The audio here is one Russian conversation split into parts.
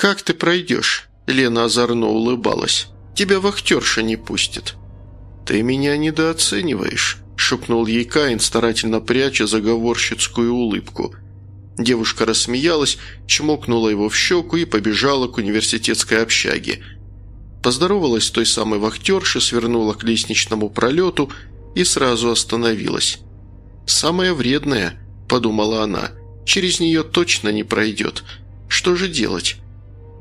«Как ты пройдешь?» – Лена озорно улыбалась. «Тебя вахтерша не пустит». «Ты меня недооцениваешь», – шепнул ей Каин, старательно пряча заговорщицкую улыбку. Девушка рассмеялась, чмокнула его в щеку и побежала к университетской общаге. Поздоровалась с той самой вахтершей, свернула к лестничному пролету и сразу остановилась. «Самая вредная», – подумала она, – «через нее точно не пройдет. Что же делать?»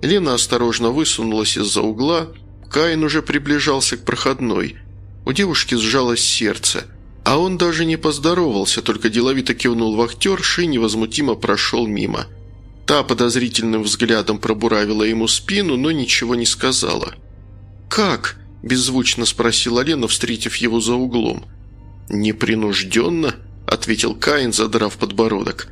Лена осторожно высунулась из-за угла, Каин уже приближался к проходной. У девушки сжалось сердце, а он даже не поздоровался, только деловито кивнул вахтерши и невозмутимо прошел мимо. Та подозрительным взглядом пробуравила ему спину, но ничего не сказала. «Как?» – беззвучно спросила Лена, встретив его за углом. «Непринужденно?» – ответил Каин, задрав подбородок.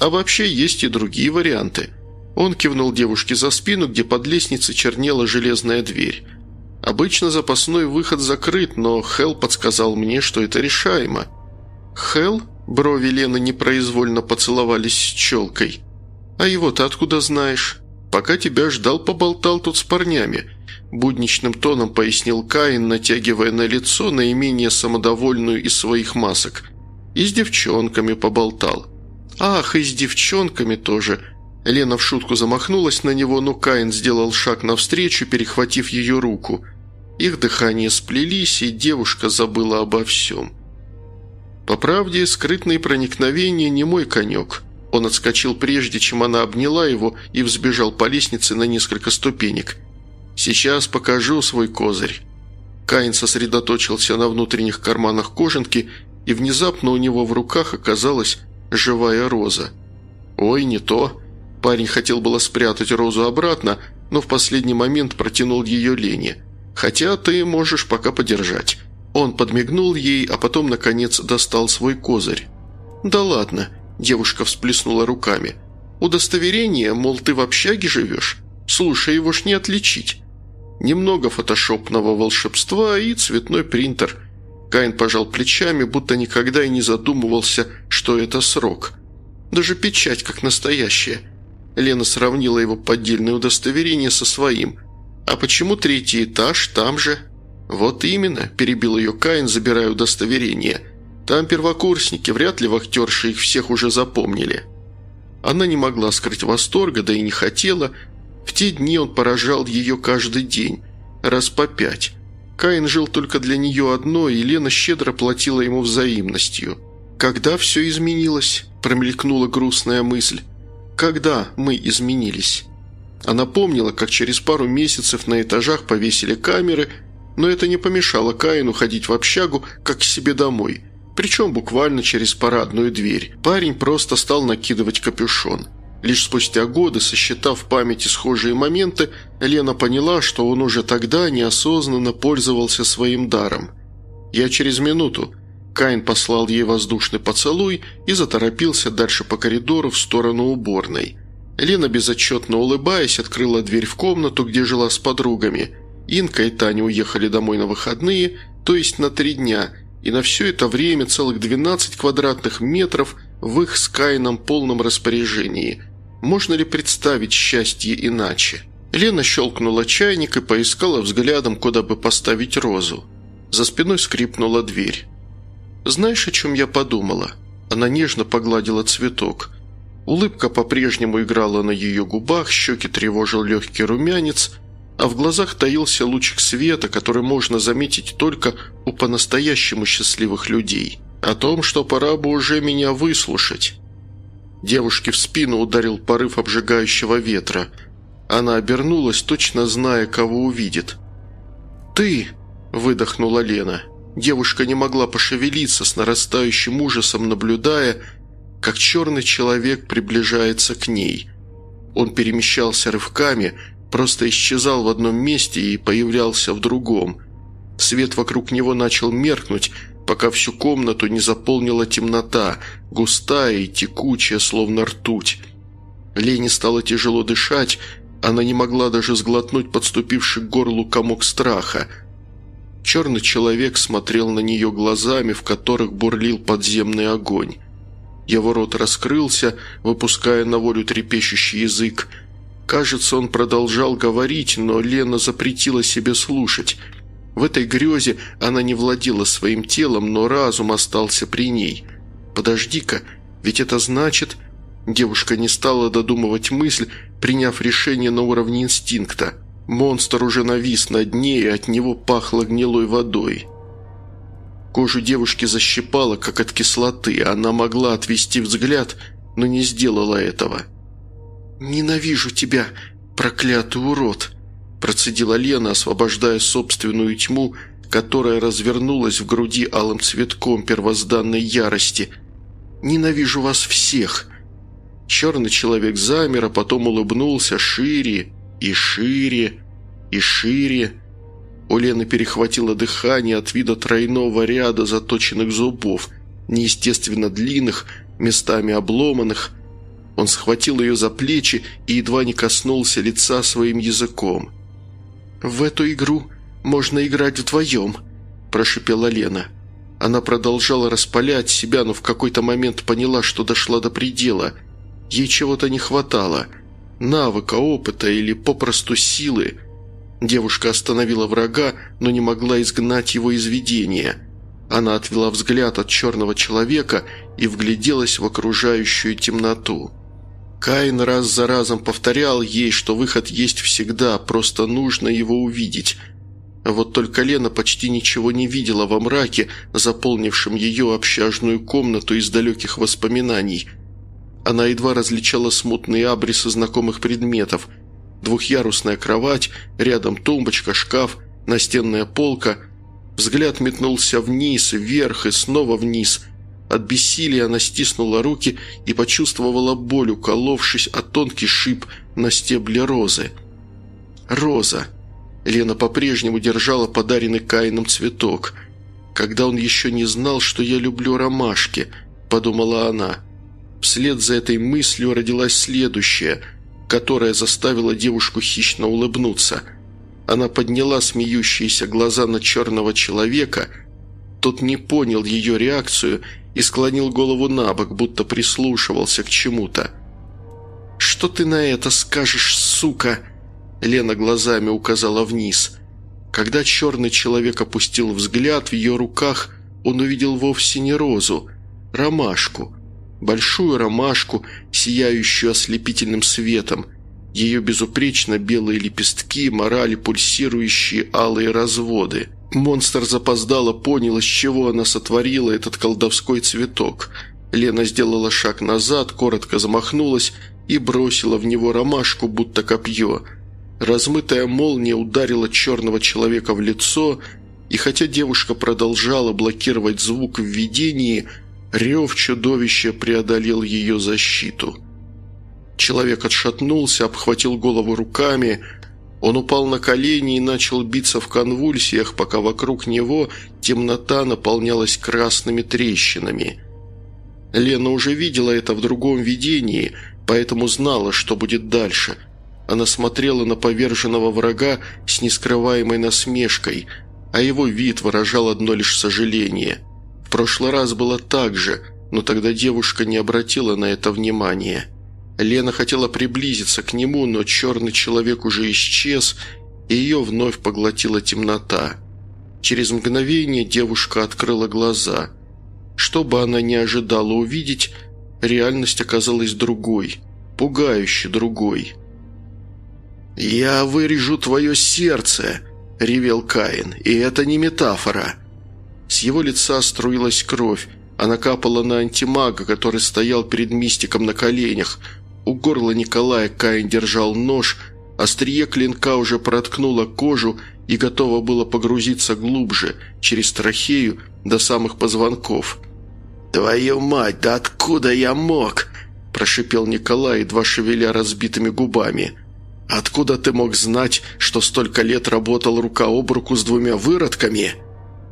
«А вообще есть и другие варианты». Он кивнул девушке за спину, где под лестницей чернела железная дверь. Обычно запасной выход закрыт, но Хелл подсказал мне, что это решаемо. «Хелл?» – брови Лены непроизвольно поцеловались с челкой. «А его ты откуда знаешь?» «Пока тебя ждал, поболтал тут с парнями», – будничным тоном пояснил Каин, натягивая на лицо наименее самодовольную из своих масок. «И с девчонками поболтал». «Ах, и с девчонками тоже», Лена в шутку замахнулась на него, но Каин сделал шаг навстречу, перехватив ее руку. Их дыхания сплелись, и девушка забыла обо всем. По правде, скрытные проникновения не мой конек. Он отскочил прежде, чем она обняла его, и взбежал по лестнице на несколько ступенек. «Сейчас покажу свой козырь». Каин сосредоточился на внутренних карманах кожанки, и внезапно у него в руках оказалась живая роза. «Ой, не то!» Парень хотел было спрятать розу обратно, но в последний момент протянул ее Лене. «Хотя ты можешь пока подержать». Он подмигнул ей, а потом, наконец, достал свой козырь. «Да ладно», – девушка всплеснула руками. «Удостоверение, мол, ты в общаге живешь? Слушай, его ж не отличить». Немного фотошопного волшебства и цветной принтер. Каин пожал плечами, будто никогда и не задумывался, что это срок. Даже печать как настоящая – Лена сравнила его поддельное удостоверение со своим. «А почему третий этаж там же?» «Вот именно», – перебил ее Каин, забирая удостоверение. «Там первокурсники, вряд ли вахтерши их всех уже запомнили». Она не могла скрыть восторга, да и не хотела. В те дни он поражал ее каждый день, раз по пять. Каин жил только для нее одной, и Лена щедро платила ему взаимностью. «Когда все изменилось?» – промелькнула грустная мысль когда мы изменились. Она помнила, как через пару месяцев на этажах повесили камеры, но это не помешало Каину ходить в общагу, как к себе домой, причем буквально через парадную дверь. Парень просто стал накидывать капюшон. Лишь спустя годы, сосчитав в памяти схожие моменты, Лена поняла, что он уже тогда неосознанно пользовался своим даром. «Я через минуту», Каин послал ей воздушный поцелуй и заторопился дальше по коридору в сторону уборной. Лена, безотчетно улыбаясь, открыла дверь в комнату, где жила с подругами. Инка и Таня уехали домой на выходные, то есть на три дня, и на все это время целых 12 квадратных метров в их с Каином полном распоряжении. Можно ли представить счастье иначе? Лена щелкнула чайник и поискала взглядом, куда бы поставить розу. За спиной скрипнула дверь. «Знаешь, о чем я подумала?» Она нежно погладила цветок. Улыбка по-прежнему играла на ее губах, щеки тревожил легкий румянец, а в глазах таился лучик света, который можно заметить только у по-настоящему счастливых людей. О том, что пора бы уже меня выслушать. Девушке в спину ударил порыв обжигающего ветра. Она обернулась, точно зная, кого увидит. «Ты!» – выдохнула Лена – Девушка не могла пошевелиться, с нарастающим ужасом наблюдая, как черный человек приближается к ней. Он перемещался рывками, просто исчезал в одном месте и появлялся в другом. Свет вокруг него начал меркнуть, пока всю комнату не заполнила темнота, густая и текучая, словно ртуть. Лене стало тяжело дышать, она не могла даже сглотнуть подступивший к горлу комок страха – Черный человек смотрел на нее глазами, в которых бурлил подземный огонь. Его рот раскрылся, выпуская на волю трепещущий язык. Кажется, он продолжал говорить, но Лена запретила себе слушать. В этой грезе она не владела своим телом, но разум остался при ней. «Подожди-ка, ведь это значит...» Девушка не стала додумывать мысль, приняв решение на уровне инстинкта. Монстр уже навис над ней, и от него пахло гнилой водой. Кожу девушки защипала, как от кислоты. Она могла отвести взгляд, но не сделала этого. «Ненавижу тебя, проклятый урод!» процедила Лена, освобождая собственную тьму, которая развернулась в груди алым цветком первозданной ярости. «Ненавижу вас всех!» Черный человек замер, а потом улыбнулся шире и шире и шире. У Лены перехватило дыхание от вида тройного ряда заточенных зубов, неестественно длинных, местами обломанных, он схватил ее за плечи и едва не коснулся лица своим языком. «В эту игру можно играть вдвоем», – прошипела Лена. Она продолжала распалять себя, но в какой-то момент поняла, что дошла до предела. Ей чего-то не хватало. Навыка, опыта или попросту силы. Девушка остановила врага, но не могла изгнать его из видения. Она отвела взгляд от черного человека и вгляделась в окружающую темноту. Каин раз за разом повторял ей, что выход есть всегда, просто нужно его увидеть. Вот только Лена почти ничего не видела во мраке, заполнившем ее общажную комнату из далеких воспоминаний. Она едва различала смутные абрисы знакомых предметов. Двухъярусная кровать, рядом тумбочка, шкаф, настенная полка. Взгляд метнулся вниз, вверх и снова вниз – от бессилия она стиснула руки и почувствовала боль, уколовшись о тонкий шип на стебле розы. «Роза!» Лена по-прежнему держала подаренный Каином цветок. «Когда он еще не знал, что я люблю ромашки», – подумала она. Вслед за этой мыслью родилась следующая, которая заставила девушку хищно улыбнуться. Она подняла смеющиеся глаза на черного человека. Тот не понял ее реакцию – и склонил голову на бок, будто прислушивался к чему-то. «Что ты на это скажешь, сука?» Лена глазами указала вниз. Когда черный человек опустил взгляд, в ее руках он увидел вовсе не розу, ромашку. Большую ромашку, сияющую ослепительным светом. Ее безупречно белые лепестки морали пульсирующие алые разводы. Монстр запоздало понял, из чего она сотворила этот колдовской цветок. Лена сделала шаг назад, коротко замахнулась и бросила в него ромашку, будто копье. Размытая молния ударила черного человека в лицо, и хотя девушка продолжала блокировать звук в видении, рев чудовища преодолел ее защиту. Человек отшатнулся, обхватил голову руками – он упал на колени и начал биться в конвульсиях, пока вокруг него темнота наполнялась красными трещинами. Лена уже видела это в другом видении, поэтому знала, что будет дальше. Она смотрела на поверженного врага с нескрываемой насмешкой, а его вид выражал одно лишь сожаление. Прошлый раз было так же, но тогда девушка не обратила на это внимания. Лена хотела приблизиться к нему, но черный человек уже исчез, и ее вновь поглотила темнота. Через мгновение девушка открыла глаза. Что бы она ни ожидала увидеть, реальность оказалась другой, пугающе другой. «Я вырежу твое сердце!» – ревел Каин, – «и это не метафора!» С его лица струилась кровь, она капала на антимага, который стоял перед мистиком на коленях – у горла Николая Каин держал нож, острие клинка уже проткнуло кожу и готово было погрузиться глубже, через трахею до самых позвонков. «Твою мать, да откуда я мог?» – прошипел Николай, едва шевеля разбитыми губами. «Откуда ты мог знать, что столько лет работал рука об руку с двумя выродками?»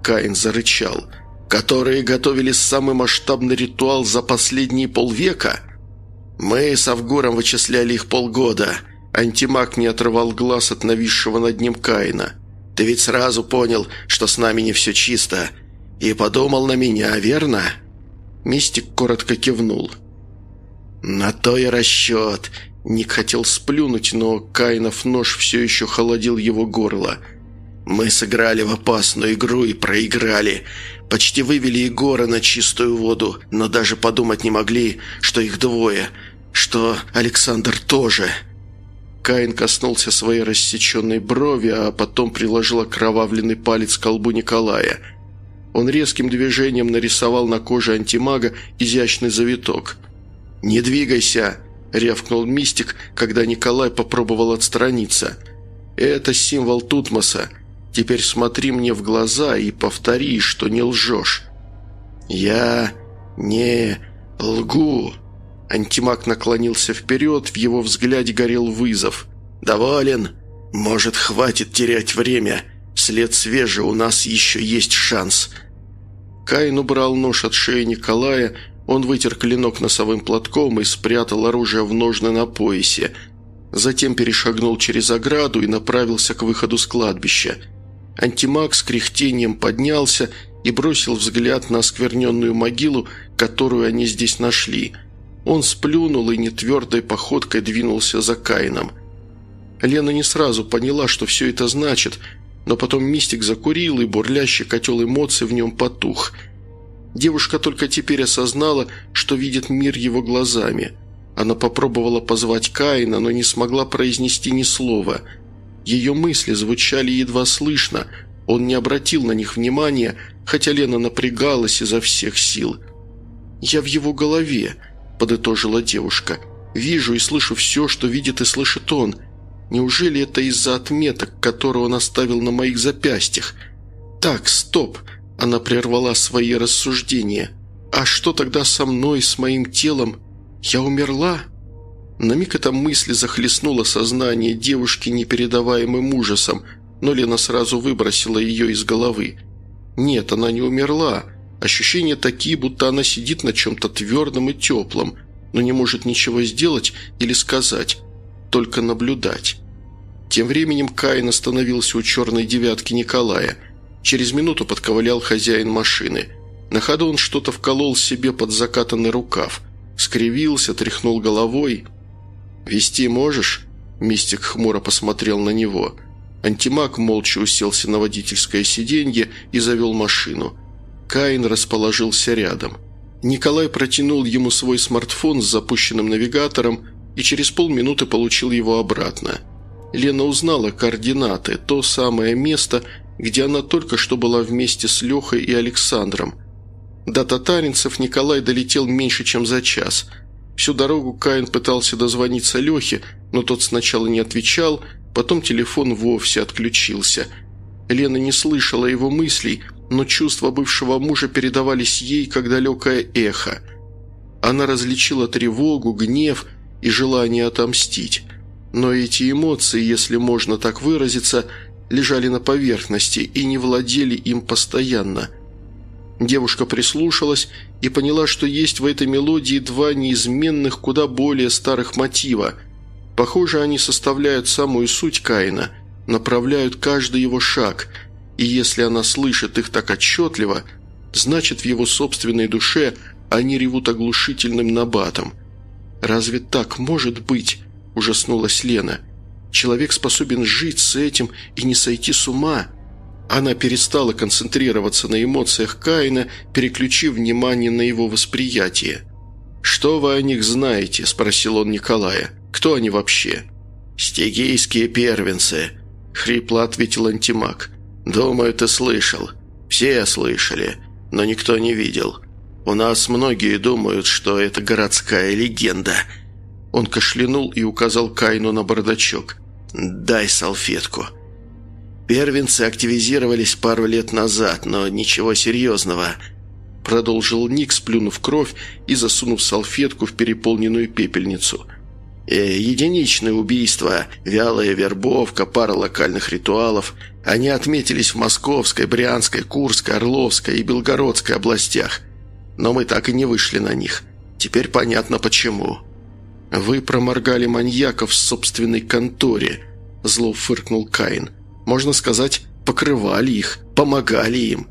Каин зарычал. «Которые готовили самый масштабный ритуал за последние полвека?» «Мы с Авгуром вычисляли их полгода». Антимаг не отрывал глаз от нависшего над ним Каина. «Ты ведь сразу понял, что с нами не все чисто. И подумал на меня, верно?» Мистик коротко кивнул. «На то и расчет. Ник хотел сплюнуть, но Каинов нож все еще холодил его горло. «Мы сыграли в опасную игру и проиграли. Почти вывели Егора на чистую воду, но даже подумать не могли, что их двое, что Александр тоже». Каин коснулся своей рассеченной брови, а потом приложил окровавленный палец к колбу Николая. Он резким движением нарисовал на коже антимага изящный завиток. «Не двигайся!» – рявкнул мистик, когда Николай попробовал отстраниться. «Это символ Тутмоса. Теперь смотри мне в глаза и повтори, что не лжешь». «Я не лгу!» Антимаг наклонился вперед, в его взгляде горел вызов. «Доволен? Может, хватит терять время? След свежий, у нас еще есть шанс». Каин убрал нож от шеи Николая, он вытер клинок носовым платком и спрятал оружие в ножны на поясе. Затем перешагнул через ограду и направился к выходу с кладбища. Антимаг с кряхтением поднялся и бросил взгляд на оскверненную могилу, которую они здесь нашли – он сплюнул и нетвердой походкой двинулся за Каином. Лена не сразу поняла, что все это значит, но потом мистик закурил, и бурлящий котел эмоций в нем потух. Девушка только теперь осознала, что видит мир его глазами. Она попробовала позвать Каина, но не смогла произнести ни слова. Ее мысли звучали едва слышно, он не обратил на них внимания, хотя Лена напрягалась изо всех сил. «Я в его голове», – подытожила девушка. «Вижу и слышу все, что видит и слышит он. Неужели это из-за отметок, которые он оставил на моих запястьях? Так, стоп!» – она прервала свои рассуждения. «А что тогда со мной, с моим телом? Я умерла?» На миг эта мысль захлестнула сознание девушки непередаваемым ужасом, но Лена сразу выбросила ее из головы. «Нет, она не умерла. Ощущения такие, будто она сидит на чем-то твердом и теплом, но не может ничего сделать или сказать, только наблюдать. Тем временем Каин остановился у черной девятки Николая. Через минуту подковылял хозяин машины. На ходу он что-то вколол себе под закатанный рукав. Скривился, тряхнул головой. «Вести можешь?» Мистик хмуро посмотрел на него. Антимаг молча уселся на водительское сиденье и завел машину – Каин расположился рядом. Николай протянул ему свой смартфон с запущенным навигатором и через полминуты получил его обратно. Лена узнала координаты, то самое место, где она только что была вместе с Лехой и Александром. До татаринцев Николай долетел меньше, чем за час. Всю дорогу Каин пытался дозвониться Лехе, но тот сначала не отвечал, потом телефон вовсе отключился. Лена не слышала его мыслей, но чувства бывшего мужа передавались ей, как далекое эхо. Она различила тревогу, гнев и желание отомстить. Но эти эмоции, если можно так выразиться, лежали на поверхности и не владели им постоянно. Девушка прислушалась и поняла, что есть в этой мелодии два неизменных, куда более старых мотива. Похоже, они составляют самую суть Каина, направляют каждый его шаг – и если она слышит их так отчетливо, значит в его собственной душе они ревут оглушительным набатом. «Разве так может быть?» – ужаснулась Лена. «Человек способен жить с этим и не сойти с ума». Она перестала концентрироваться на эмоциях Каина, переключив внимание на его восприятие. «Что вы о них знаете?» – спросил он Николая. «Кто они вообще?» «Стигийские первенцы», – хрипло ответил антимаг. «Думаю, ты слышал. Все слышали, но никто не видел. У нас многие думают, что это городская легенда». Он кашлянул и указал Кайну на бардачок. «Дай салфетку». «Первенцы активизировались пару лет назад, но ничего серьезного», продолжил Ник, сплюнув кровь и засунув салфетку в переполненную пепельницу. Э, единичные убийства, вялая вербовка, пара локальных ритуалов. Они отметились в Московской, Брянской, Курской, Орловской и Белгородской областях. Но мы так и не вышли на них. Теперь понятно почему. «Вы проморгали маньяков в собственной конторе», – зло фыркнул Каин. «Можно сказать, покрывали их, помогали им».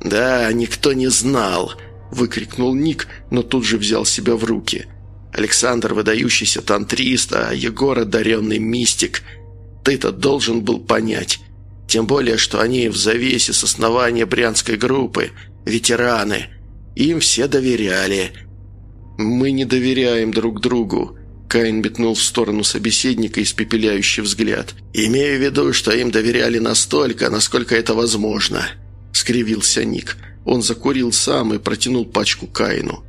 «Да, никто не знал», – выкрикнул Ник, но тут же взял себя в руки – Александр – выдающийся тантрист, а Егор – одаренный мистик. Ты-то должен был понять. Тем более, что они в завесе с основания брянской группы, ветераны. Им все доверяли. Мы не доверяем друг другу. Каин метнул в сторону собеседника испепеляющий взгляд. «Имею в виду, что им доверяли настолько, насколько это возможно», — скривился Ник. Он закурил сам и протянул пачку Каину.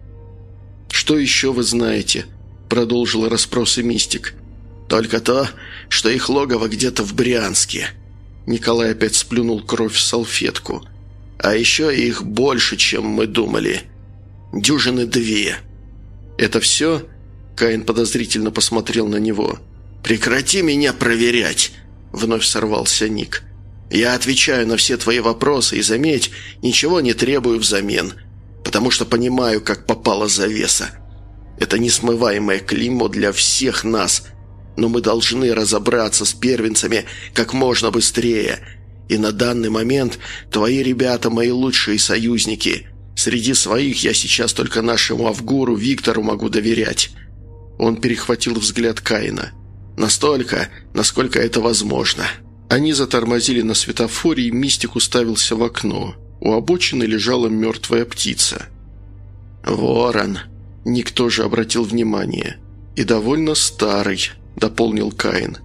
«Что еще вы знаете?» — продолжил расспросы мистик. «Только то, что их логово где-то в Брянске». Николай опять сплюнул кровь в салфетку. «А еще их больше, чем мы думали. Дюжины две». «Это все?» Каин подозрительно посмотрел на него. «Прекрати меня проверять!» – вновь сорвался Ник. «Я отвечаю на все твои вопросы и, заметь, ничего не требую взамен, потому что понимаю, как попала завеса. Это несмываемое клеймо для всех нас, но мы должны разобраться с первенцами как можно быстрее. И на данный момент твои ребята мои лучшие союзники. Среди своих я сейчас только нашему Авгуру Виктору могу доверять». Он перехватил взгляд Каина. «Настолько, насколько это возможно». Они затормозили на светофоре, и Мистик уставился в окно. У обочины лежала мертвая птица. «Ворон!» Никто же обратил внимание. «И довольно старый», — дополнил Каин.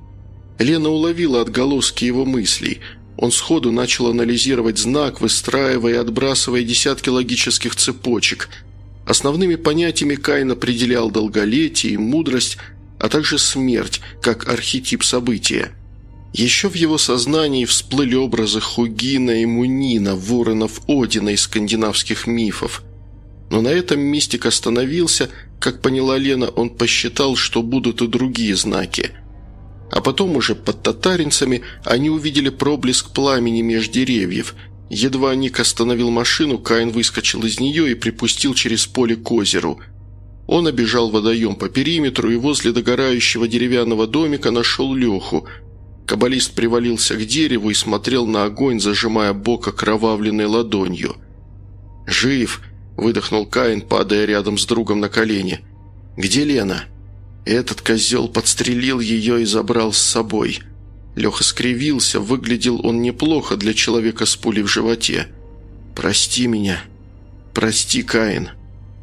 Лена уловила отголоски его мыслей. Он сходу начал анализировать знак, выстраивая и отбрасывая десятки логических цепочек — Основными понятиями Каин определял долголетие и мудрость, а также смерть, как архетип события. Еще в его сознании всплыли образы Хугина и Мунина, воронов Одина из скандинавских мифов. Но на этом мистик остановился, как поняла Лена, он посчитал, что будут и другие знаки. А потом уже под татаринцами они увидели проблеск пламени меж деревьев – Едва Ник остановил машину, Каин выскочил из нее и припустил через поле к озеру. Он обежал водоем по периметру и возле догорающего деревянного домика нашел Леху. Каббалист привалился к дереву и смотрел на огонь, зажимая бок окровавленной ладонью. «Жив!» – выдохнул Каин, падая рядом с другом на колени. «Где Лена?» «Этот козел подстрелил ее и забрал с собой». Леха скривился, выглядел он неплохо для человека с пулей в животе. «Прости меня. Прости, Каин».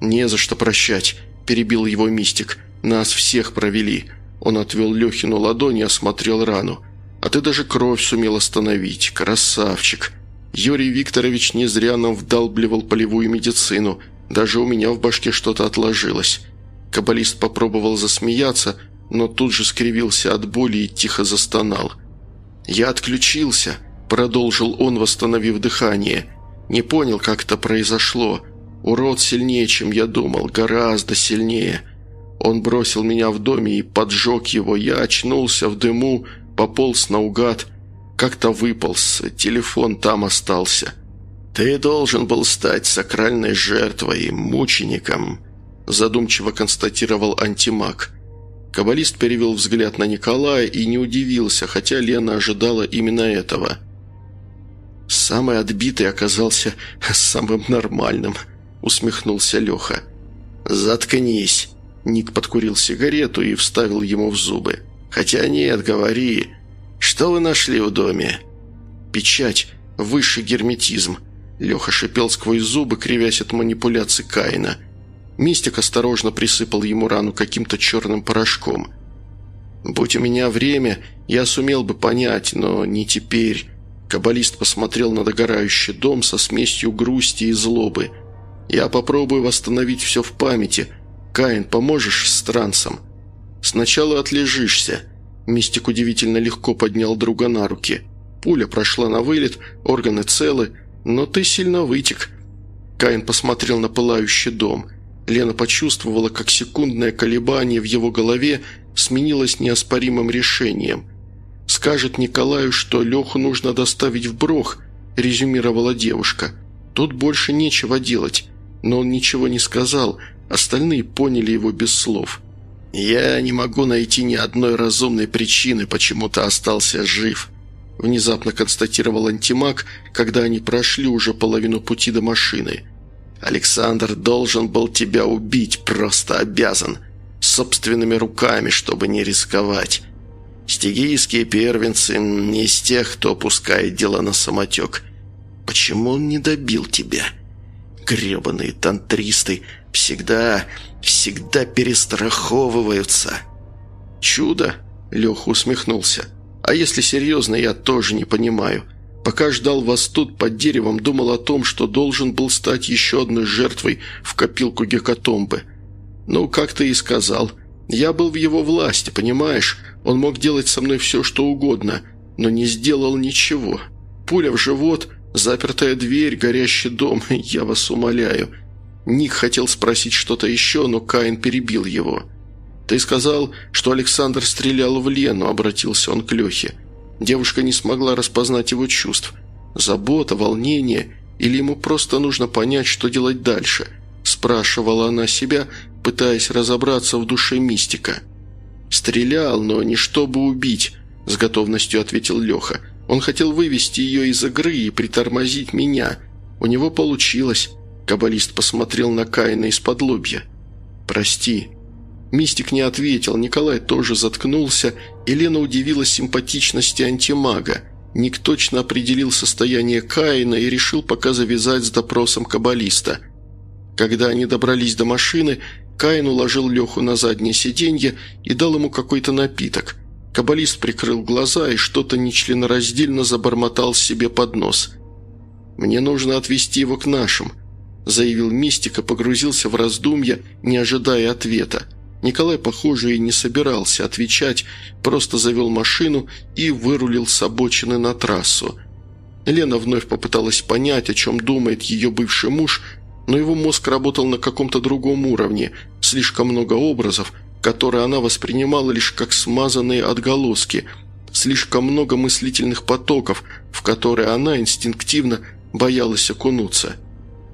«Не за что прощать», – перебил его мистик. «Нас всех провели». Он отвел Лехину ладонь и осмотрел рану. «А ты даже кровь сумел остановить. Красавчик». Юрий Викторович не зря нам вдалбливал полевую медицину. Даже у меня в башке что-то отложилось. Каббалист попробовал засмеяться, но тут же скривился от боли и тихо застонал. «Я отключился», – продолжил он, восстановив дыхание. «Не понял, как это произошло. Урод сильнее, чем я думал, гораздо сильнее. Он бросил меня в доме и поджег его. Я очнулся в дыму, пополз наугад. Как-то выполз, телефон там остался. Ты должен был стать сакральной жертвой, мучеником», – задумчиво констатировал антимаг. Каббалист перевел взгляд на Николая и не удивился, хотя Лена ожидала именно этого. «Самый отбитый оказался самым нормальным», — усмехнулся Леха. «Заткнись!» Ник подкурил сигарету и вставил ему в зубы. «Хотя нет, говори. Что вы нашли в доме?» «Печать. Высший герметизм». Леха шипел сквозь зубы, кривясь от манипуляций Каина – Мистик осторожно присыпал ему рану каким-то черным порошком. «Будь у меня время, я сумел бы понять, но не теперь». Каббалист посмотрел на догорающий дом со смесью грусти и злобы. «Я попробую восстановить все в памяти. Каин, поможешь с трансом?» «Сначала отлежишься». Мистик удивительно легко поднял друга на руки. Пуля прошла на вылет, органы целы, но ты сильно вытек. Каин посмотрел на пылающий дом – Лена почувствовала, как секундное колебание в его голове сменилось неоспоримым решением. «Скажет Николаю, что Леху нужно доставить в Брох», – резюмировала девушка. «Тут больше нечего делать». Но он ничего не сказал, остальные поняли его без слов. «Я не могу найти ни одной разумной причины, почему ты остался жив», – внезапно констатировал антимаг, когда они прошли уже половину пути до машины – Александр должен был тебя убить, просто обязан. собственными руками, чтобы не рисковать. Стигийские первенцы не из тех, кто опускает дела на самотек. Почему он не добил тебя? Гребаные тантристы всегда, всегда перестраховываются. Чудо? Леха усмехнулся. А если серьезно, я тоже не понимаю. Пока ждал вас тут под деревом, думал о том, что должен был стать еще одной жертвой в копилку гекатомбы. Ну, как ты и сказал. Я был в его власти, понимаешь? Он мог делать со мной все, что угодно, но не сделал ничего. Пуля в живот, запертая дверь, горящий дом, я вас умоляю. Ник хотел спросить что-то еще, но Каин перебил его. «Ты сказал, что Александр стрелял в Лену», — обратился он к Лехе. Девушка не смогла распознать его чувств. Забота, волнение или ему просто нужно понять, что делать дальше? Спрашивала она себя, пытаясь разобраться в душе мистика. «Стрелял, но не чтобы убить», – с готовностью ответил Леха. «Он хотел вывести ее из игры и притормозить меня. У него получилось». Каббалист посмотрел на Каина из-под лобья. «Прости», Мистик не ответил, Николай тоже заткнулся, и Лена удивилась симпатичности антимага. Ник точно определил состояние Каина и решил пока завязать с допросом каббалиста. Когда они добрались до машины, Каин уложил Леху на заднее сиденье и дал ему какой-то напиток. Каббалист прикрыл глаза и что-то нечленораздельно забормотал себе под нос. «Мне нужно отвезти его к нашим», – заявил Мистик и погрузился в раздумья, не ожидая ответа. Николай, похоже, и не собирался отвечать, просто завел машину и вырулил с обочины на трассу. Лена вновь попыталась понять, о чем думает ее бывший муж, но его мозг работал на каком-то другом уровне, слишком много образов, которые она воспринимала лишь как смазанные отголоски, слишком много мыслительных потоков, в которые она инстинктивно боялась окунуться.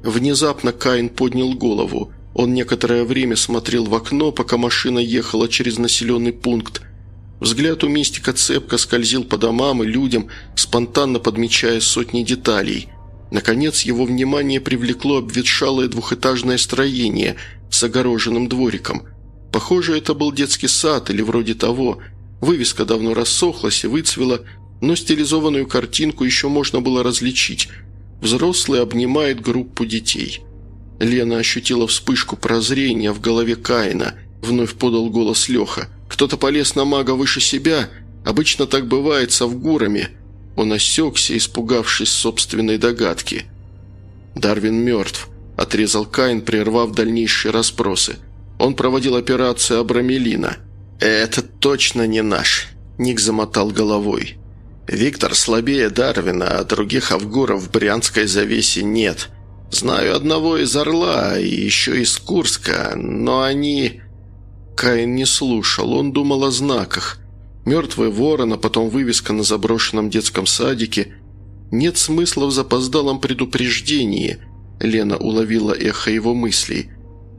Внезапно Каин поднял голову – он некоторое время смотрел в окно, пока машина ехала через населенный пункт. Взгляд у мистика цепко скользил по домам и людям, спонтанно подмечая сотни деталей. Наконец его внимание привлекло обветшалое двухэтажное строение с огороженным двориком. Похоже, это был детский сад или вроде того. Вывеска давно рассохлась и выцвела, но стилизованную картинку еще можно было различить. Взрослый обнимает группу детей. Лена ощутила вспышку прозрения в голове Каина. Вновь подал голос Леха. «Кто-то полез на мага выше себя. Обычно так бывает со вгурами». Он осекся, испугавшись собственной догадки. «Дарвин мертв», – отрезал Каин, прервав дальнейшие расспросы. «Он проводил операцию Абрамелина». «Это точно не наш», – Ник замотал головой. «Виктор слабее Дарвина, а других авгуров в Брянской завесе нет». Знаю одного из Орла и еще из Курска, но они...» Каин не слушал, он думал о знаках. Мертвый ворон, а потом вывеска на заброшенном детском садике. Нет смысла в запоздалом предупреждении. Лена уловила эхо его мыслей.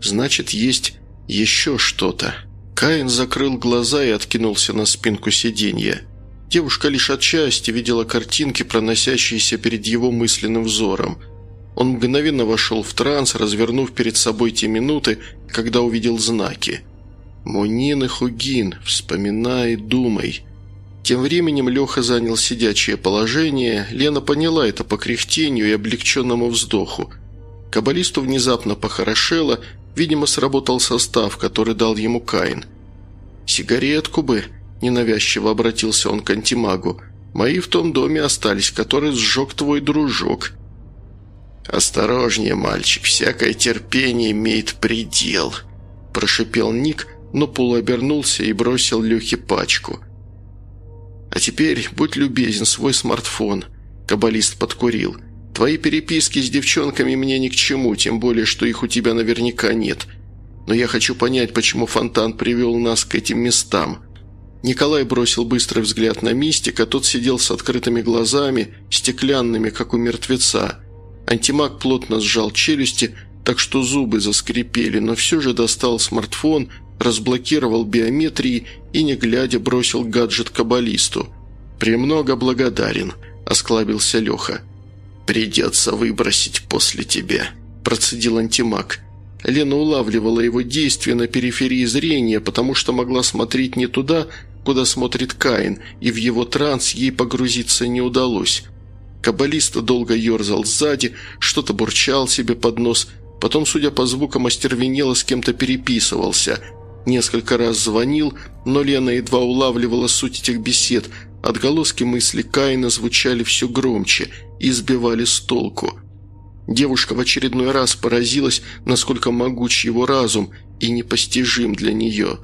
Значит, есть еще что-то. Каин закрыл глаза и откинулся на спинку сиденья. Девушка лишь отчасти видела картинки, проносящиеся перед его мысленным взором – он мгновенно вошел в транс, развернув перед собой те минуты, когда увидел знаки. «Мунин и Хугин, вспоминай, думай». Тем временем Леха занял сидячее положение, Лена поняла это по кряхтению и облегченному вздоху. Каббалисту внезапно похорошело, видимо, сработал состав, который дал ему Каин. «Сигаретку бы», – ненавязчиво обратился он к антимагу, – «мои в том доме остались, который сжег твой дружок». «Осторожнее, мальчик, всякое терпение имеет предел», – прошипел Ник, но полуобернулся и бросил Лехе пачку. «А теперь будь любезен, свой смартфон», – каббалист подкурил. «Твои переписки с девчонками мне ни к чему, тем более, что их у тебя наверняка нет. Но я хочу понять, почему Фонтан привел нас к этим местам». Николай бросил быстрый взгляд на мистика, тот сидел с открытыми глазами, стеклянными, как у мертвеца – Антимаг плотно сжал челюсти, так что зубы заскрипели, но все же достал смартфон, разблокировал биометрии и, не глядя, бросил гаджет каббалисту. «Премного благодарен», – осклабился Леха. «Придется выбросить после тебя», – процедил антимаг. Лена улавливала его действия на периферии зрения, потому что могла смотреть не туда, куда смотрит Каин, и в его транс ей погрузиться не удалось. Каббалист долго ерзал сзади, что-то бурчал себе под нос, потом, судя по звукам, остервенело с кем-то переписывался. Несколько раз звонил, но Лена едва улавливала суть этих бесед. Отголоски мысли Каина звучали все громче и сбивали с толку. Девушка в очередной раз поразилась, насколько могуч его разум и непостижим для нее.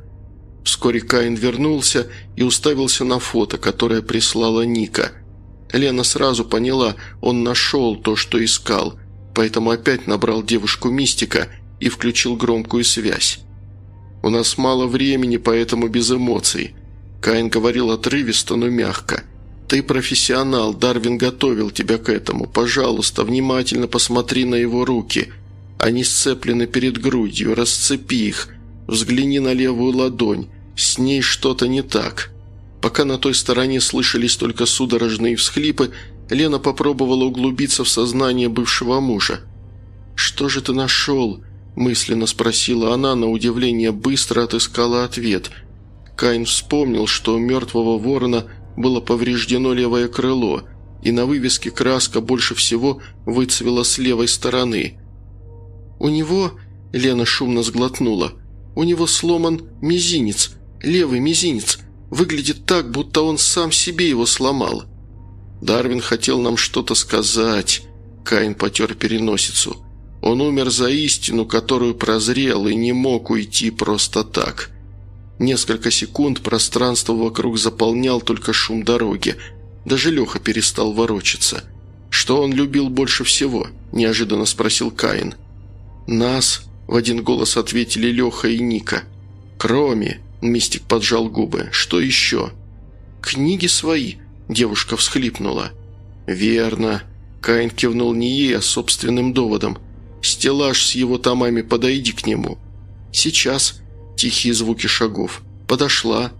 Вскоре Каин вернулся и уставился на фото, которое прислала Ника – Лена сразу поняла, он нашел то, что искал, поэтому опять набрал девушку Мистика и включил громкую связь. «У нас мало времени, поэтому без эмоций», – Каин говорил отрывисто, но мягко. «Ты профессионал, Дарвин готовил тебя к этому. Пожалуйста, внимательно посмотри на его руки. Они сцеплены перед грудью, расцепи их. Взгляни на левую ладонь. С ней что-то не так». Пока на той стороне слышались только судорожные всхлипы, Лена попробовала углубиться в сознание бывшего мужа. «Что же ты нашел?» – мысленно спросила она, на удивление быстро отыскала ответ. Кайн вспомнил, что у мертвого ворона было повреждено левое крыло, и на вывеске краска больше всего выцвела с левой стороны. «У него...» – Лена шумно сглотнула. «У него сломан мизинец, левый мизинец. Выглядит так, будто он сам себе его сломал. Дарвин хотел нам что-то сказать. Каин потер переносицу. Он умер за истину, которую прозрел, и не мог уйти просто так. Несколько секунд пространство вокруг заполнял только шум дороги. Даже Леха перестал ворочаться. «Что он любил больше всего?» – неожиданно спросил Каин. «Нас», – в один голос ответили Леха и Ника. «Кроме», Мистик поджал губы. «Что еще?» «Книги свои», – девушка всхлипнула. «Верно». Каин кивнул не ей, а собственным доводом. «Стеллаж с его томами, подойди к нему». «Сейчас». Тихие звуки шагов. «Подошла».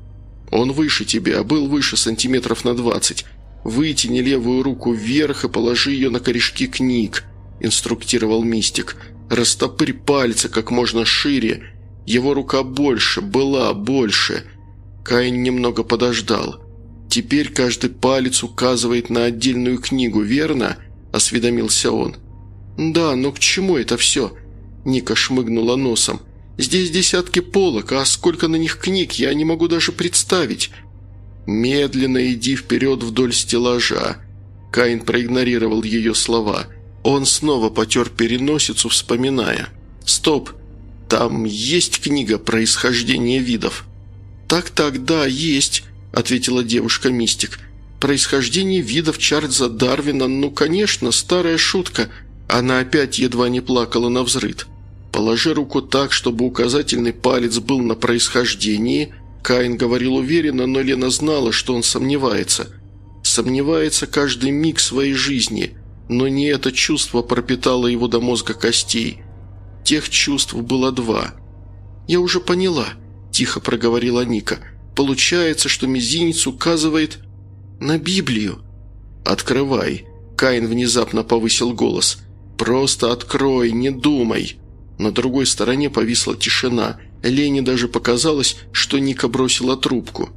«Он выше тебя, был выше сантиметров на двадцать. Вытяни левую руку вверх и положи ее на корешки книг», – инструктировал мистик. «Растопырь пальцы как можно шире его рука больше, была больше. Каин немного подождал. «Теперь каждый палец указывает на отдельную книгу, верно?» – осведомился он. «Да, но к чему это все?» Ника шмыгнула носом. «Здесь десятки полок, а сколько на них книг, я не могу даже представить». «Медленно иди вперед вдоль стеллажа». Каин проигнорировал ее слова. Он снова потер переносицу, вспоминая. «Стоп! Там есть книга «Происхождение видов»?» «Так-так, да, есть», – ответила девушка-мистик. «Происхождение видов Чарльза Дарвина, ну, конечно, старая шутка». Она опять едва не плакала на взрыд. «Положи руку так, чтобы указательный палец был на происхождении», Каин говорил уверенно, но Лена знала, что он сомневается. Сомневается каждый миг своей жизни, но не это чувство пропитало его до мозга костей. Тех чувств было два. «Я уже поняла», – тихо проговорила Ника. «Получается, что мизинец указывает на Библию». «Открывай», – Каин внезапно повысил голос. «Просто открой, не думай». На другой стороне повисла тишина. Лене даже показалось, что Ника бросила трубку.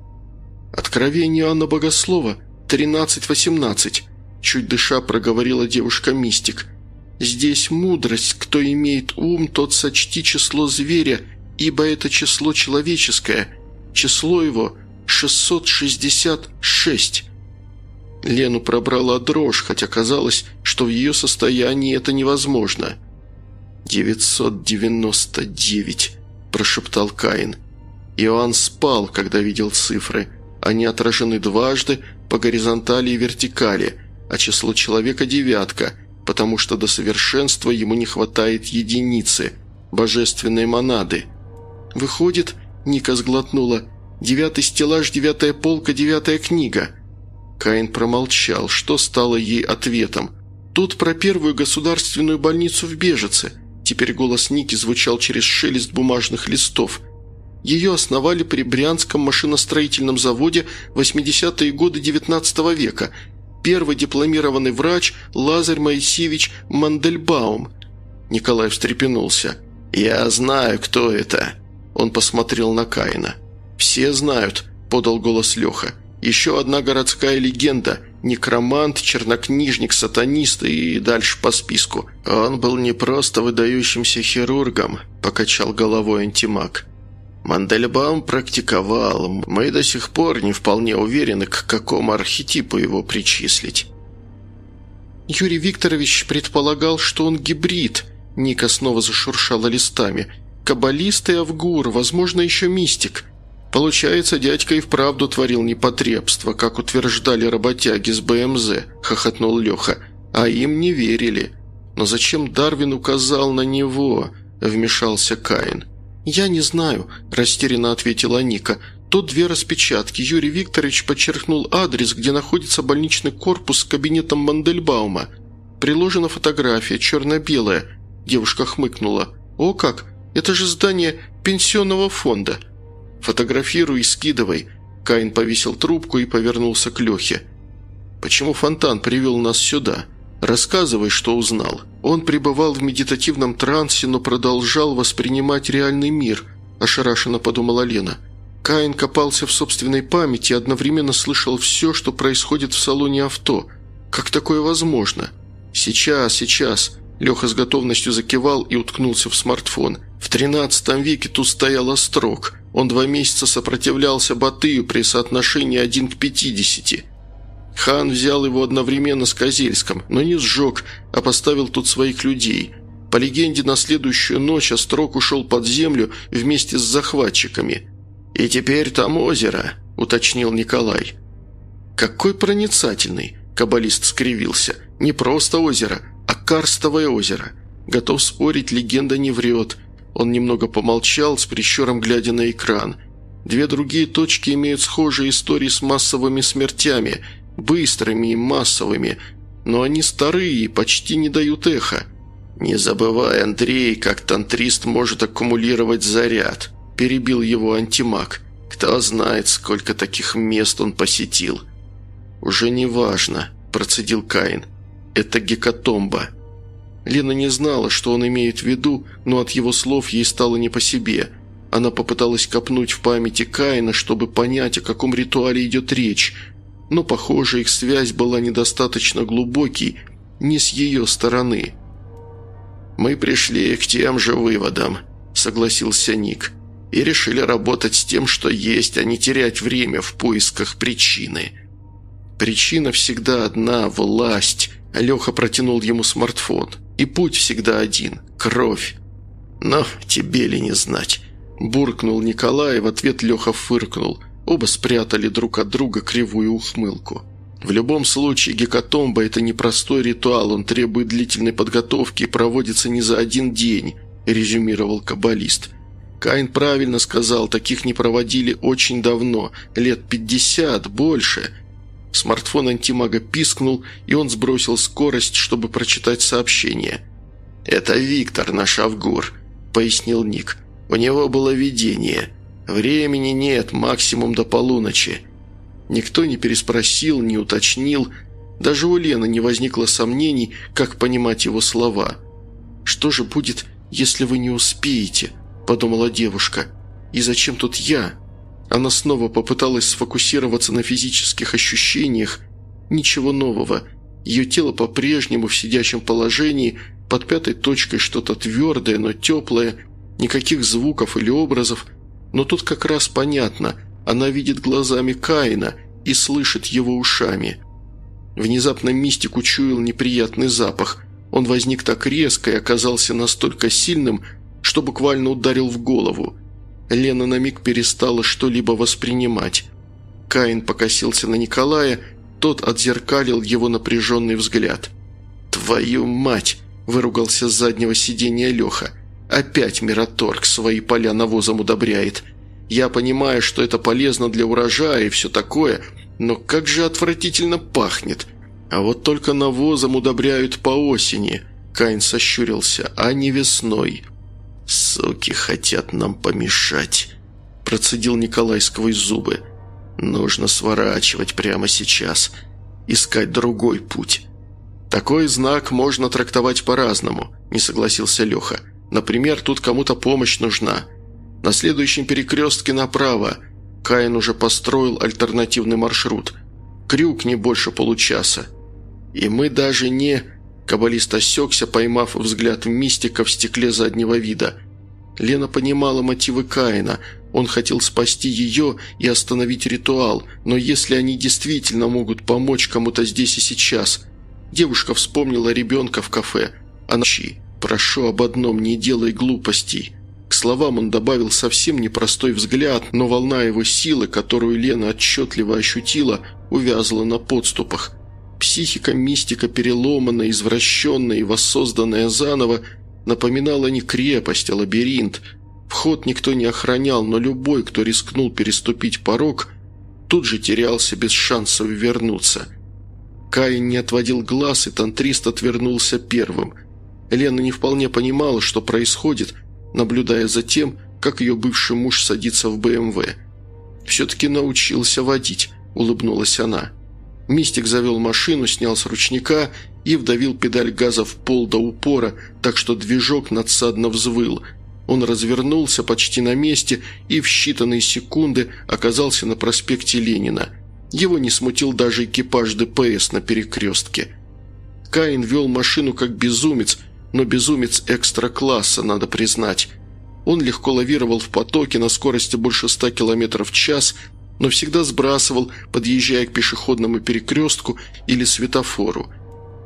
«Откровение Анна Богослова, 13-18», – чуть дыша проговорила девушка-мистик – Здесь мудрость, кто имеет ум, тот сочти число зверя, ибо это число человеческое. Число его 666. Лену пробрала дрожь, хотя казалось, что в ее состоянии это невозможно. «999», – прошептал Каин. Иоанн спал, когда видел цифры. Они отражены дважды по горизонтали и вертикали, а число человека – девятка – потому что до совершенства ему не хватает единицы, божественной монады. Выходит, Ника сглотнула, девятый стеллаж, девятая полка, девятая книга. Каин промолчал, что стало ей ответом. Тут про первую государственную больницу в Бежице. Теперь голос Ники звучал через шелест бумажных листов. Ее основали при Брянском машиностроительном заводе в 80-е годы XIX века – первый дипломированный врач Лазарь Моисеевич Мандельбаум». Николай встрепенулся. «Я знаю, кто это», – он посмотрел на Каина. «Все знают», – подал голос Леха. «Еще одна городская легенда – некромант, чернокнижник, сатанист и дальше по списку. Он был не просто выдающимся хирургом», – покачал головой антимаг. Мандельбаум практиковал. Мы до сих пор не вполне уверены, к какому архетипу его причислить. Юрий Викторович предполагал, что он гибрид. Ника снова зашуршала листами. Каббалист и Авгур, возможно, еще мистик. Получается, дядька и вправду творил непотребство, как утверждали работяги с БМЗ, хохотнул Леха. А им не верили. Но зачем Дарвин указал на него? Вмешался Каин. «Я не знаю», – растерянно ответила Ника. «Тут две распечатки. Юрий Викторович подчеркнул адрес, где находится больничный корпус с кабинетом Мандельбаума. Приложена фотография, черно-белая». Девушка хмыкнула. «О как! Это же здание пенсионного фонда!» «Фотографируй и скидывай». Каин повесил трубку и повернулся к Лехе. «Почему фонтан привел нас сюда?» «Рассказывай, что узнал». Он пребывал в медитативном трансе, но продолжал воспринимать реальный мир, ошарашенно подумала Лена. Каин копался в собственной памяти и одновременно слышал все, что происходит в салоне авто. Как такое возможно? «Сейчас, сейчас», Леха с готовностью закивал и уткнулся в смартфон. В 13 веке тут стоял острог. Он два месяца сопротивлялся Батыю при соотношении 1 к 50. Хан взял его одновременно с Козельском, но не сжег, а поставил тут своих людей. По легенде, на следующую ночь Острог ушел под землю вместе с захватчиками. «И теперь там озеро», – уточнил Николай. «Какой проницательный!» – каббалист скривился. «Не просто озеро, а карстовое озеро. Готов спорить, легенда не врет». Он немного помолчал, с прищуром глядя на экран. Две другие точки имеют схожие истории с массовыми смертями – быстрыми и массовыми, но они старые и почти не дают эха. «Не забывай, Андрей, как тантрист может аккумулировать заряд», – перебил его антимаг. «Кто знает, сколько таких мест он посетил». «Уже не важно», – процедил Каин. «Это гекатомба». Лена не знала, что он имеет в виду, но от его слов ей стало не по себе. Она попыталась копнуть в памяти Каина, чтобы понять, о каком ритуале идет речь, но, похоже, их связь была недостаточно глубокой не с ее стороны. «Мы пришли к тем же выводам», – согласился Ник, – «и решили работать с тем, что есть, а не терять время в поисках причины». «Причина всегда одна – власть», – Леха протянул ему смартфон. «И путь всегда один – кровь». «Но тебе ли не знать?» – буркнул Николай, в ответ Леха фыркнул – Оба спрятали друг от друга кривую ухмылку. В любом случае, гекатомба – это непростой ритуал, он требует длительной подготовки и проводится не за один день, резюмировал каббалист. Каин правильно сказал, таких не проводили очень давно, лет пятьдесят, больше. Смартфон антимага пискнул, и он сбросил скорость, чтобы прочитать сообщение. «Это Виктор, наш Авгур», – пояснил Ник. «У него было видение». Времени нет, максимум до полуночи. Никто не переспросил, не уточнил. Даже у Лены не возникло сомнений, как понимать его слова. «Что же будет, если вы не успеете?» – подумала девушка. «И зачем тут я?» Она снова попыталась сфокусироваться на физических ощущениях. Ничего нового. Ее тело по-прежнему в сидящем положении, под пятой точкой что-то твердое, но теплое, никаких звуков или образов – но тут как раз понятно, она видит глазами Каина и слышит его ушами. Внезапно мистик учуял неприятный запах. Он возник так резко и оказался настолько сильным, что буквально ударил в голову. Лена на миг перестала что-либо воспринимать. Каин покосился на Николая, тот отзеркалил его напряженный взгляд. «Твою мать!» – выругался с заднего сиденья Леха. Опять Мираторг свои поля навозом удобряет. Я понимаю, что это полезно для урожая и все такое, но как же отвратительно пахнет. А вот только навозом удобряют по осени, Кайн сощурился, а не весной. «Суки хотят нам помешать», – процедил Николай сквозь зубы. «Нужно сворачивать прямо сейчас, искать другой путь». «Такой знак можно трактовать по-разному», – не согласился Леха. Например, тут кому-то помощь нужна. На следующем перекрестке направо. Каин уже построил альтернативный маршрут. Крюк не больше получаса. И мы даже не... Каббалист осекся, поймав взгляд мистика в стекле заднего вида. Лена понимала мотивы Каина. Он хотел спасти ее и остановить ритуал, но если они действительно могут помочь кому-то здесь и сейчас... Девушка вспомнила ребенка в кафе. Она... «Прошу об одном, не делай глупостей». К словам он добавил совсем непростой взгляд, но волна его силы, которую Лена отчетливо ощутила, увязла на подступах. Психика мистика переломанная, извращенная и воссозданная заново напоминала не крепость, а лабиринт. Вход никто не охранял, но любой, кто рискнул переступить порог, тут же терялся без шансов вернуться. Каин не отводил глаз, и тантрист отвернулся первым. Лена не вполне понимала, что происходит, наблюдая за тем, как ее бывший муж садится в БМВ. «Все-таки научился водить», – улыбнулась она. Мистик завел машину, снял с ручника и вдавил педаль газа в пол до упора, так что движок надсадно взвыл. Он развернулся почти на месте и в считанные секунды оказался на проспекте Ленина. Его не смутил даже экипаж ДПС на перекрестке. Каин вел машину как безумец, но безумец экстра-класса, надо признать. Он легко лавировал в потоке на скорости больше 100 км в час – но всегда сбрасывал, подъезжая к пешеходному перекрестку или светофору.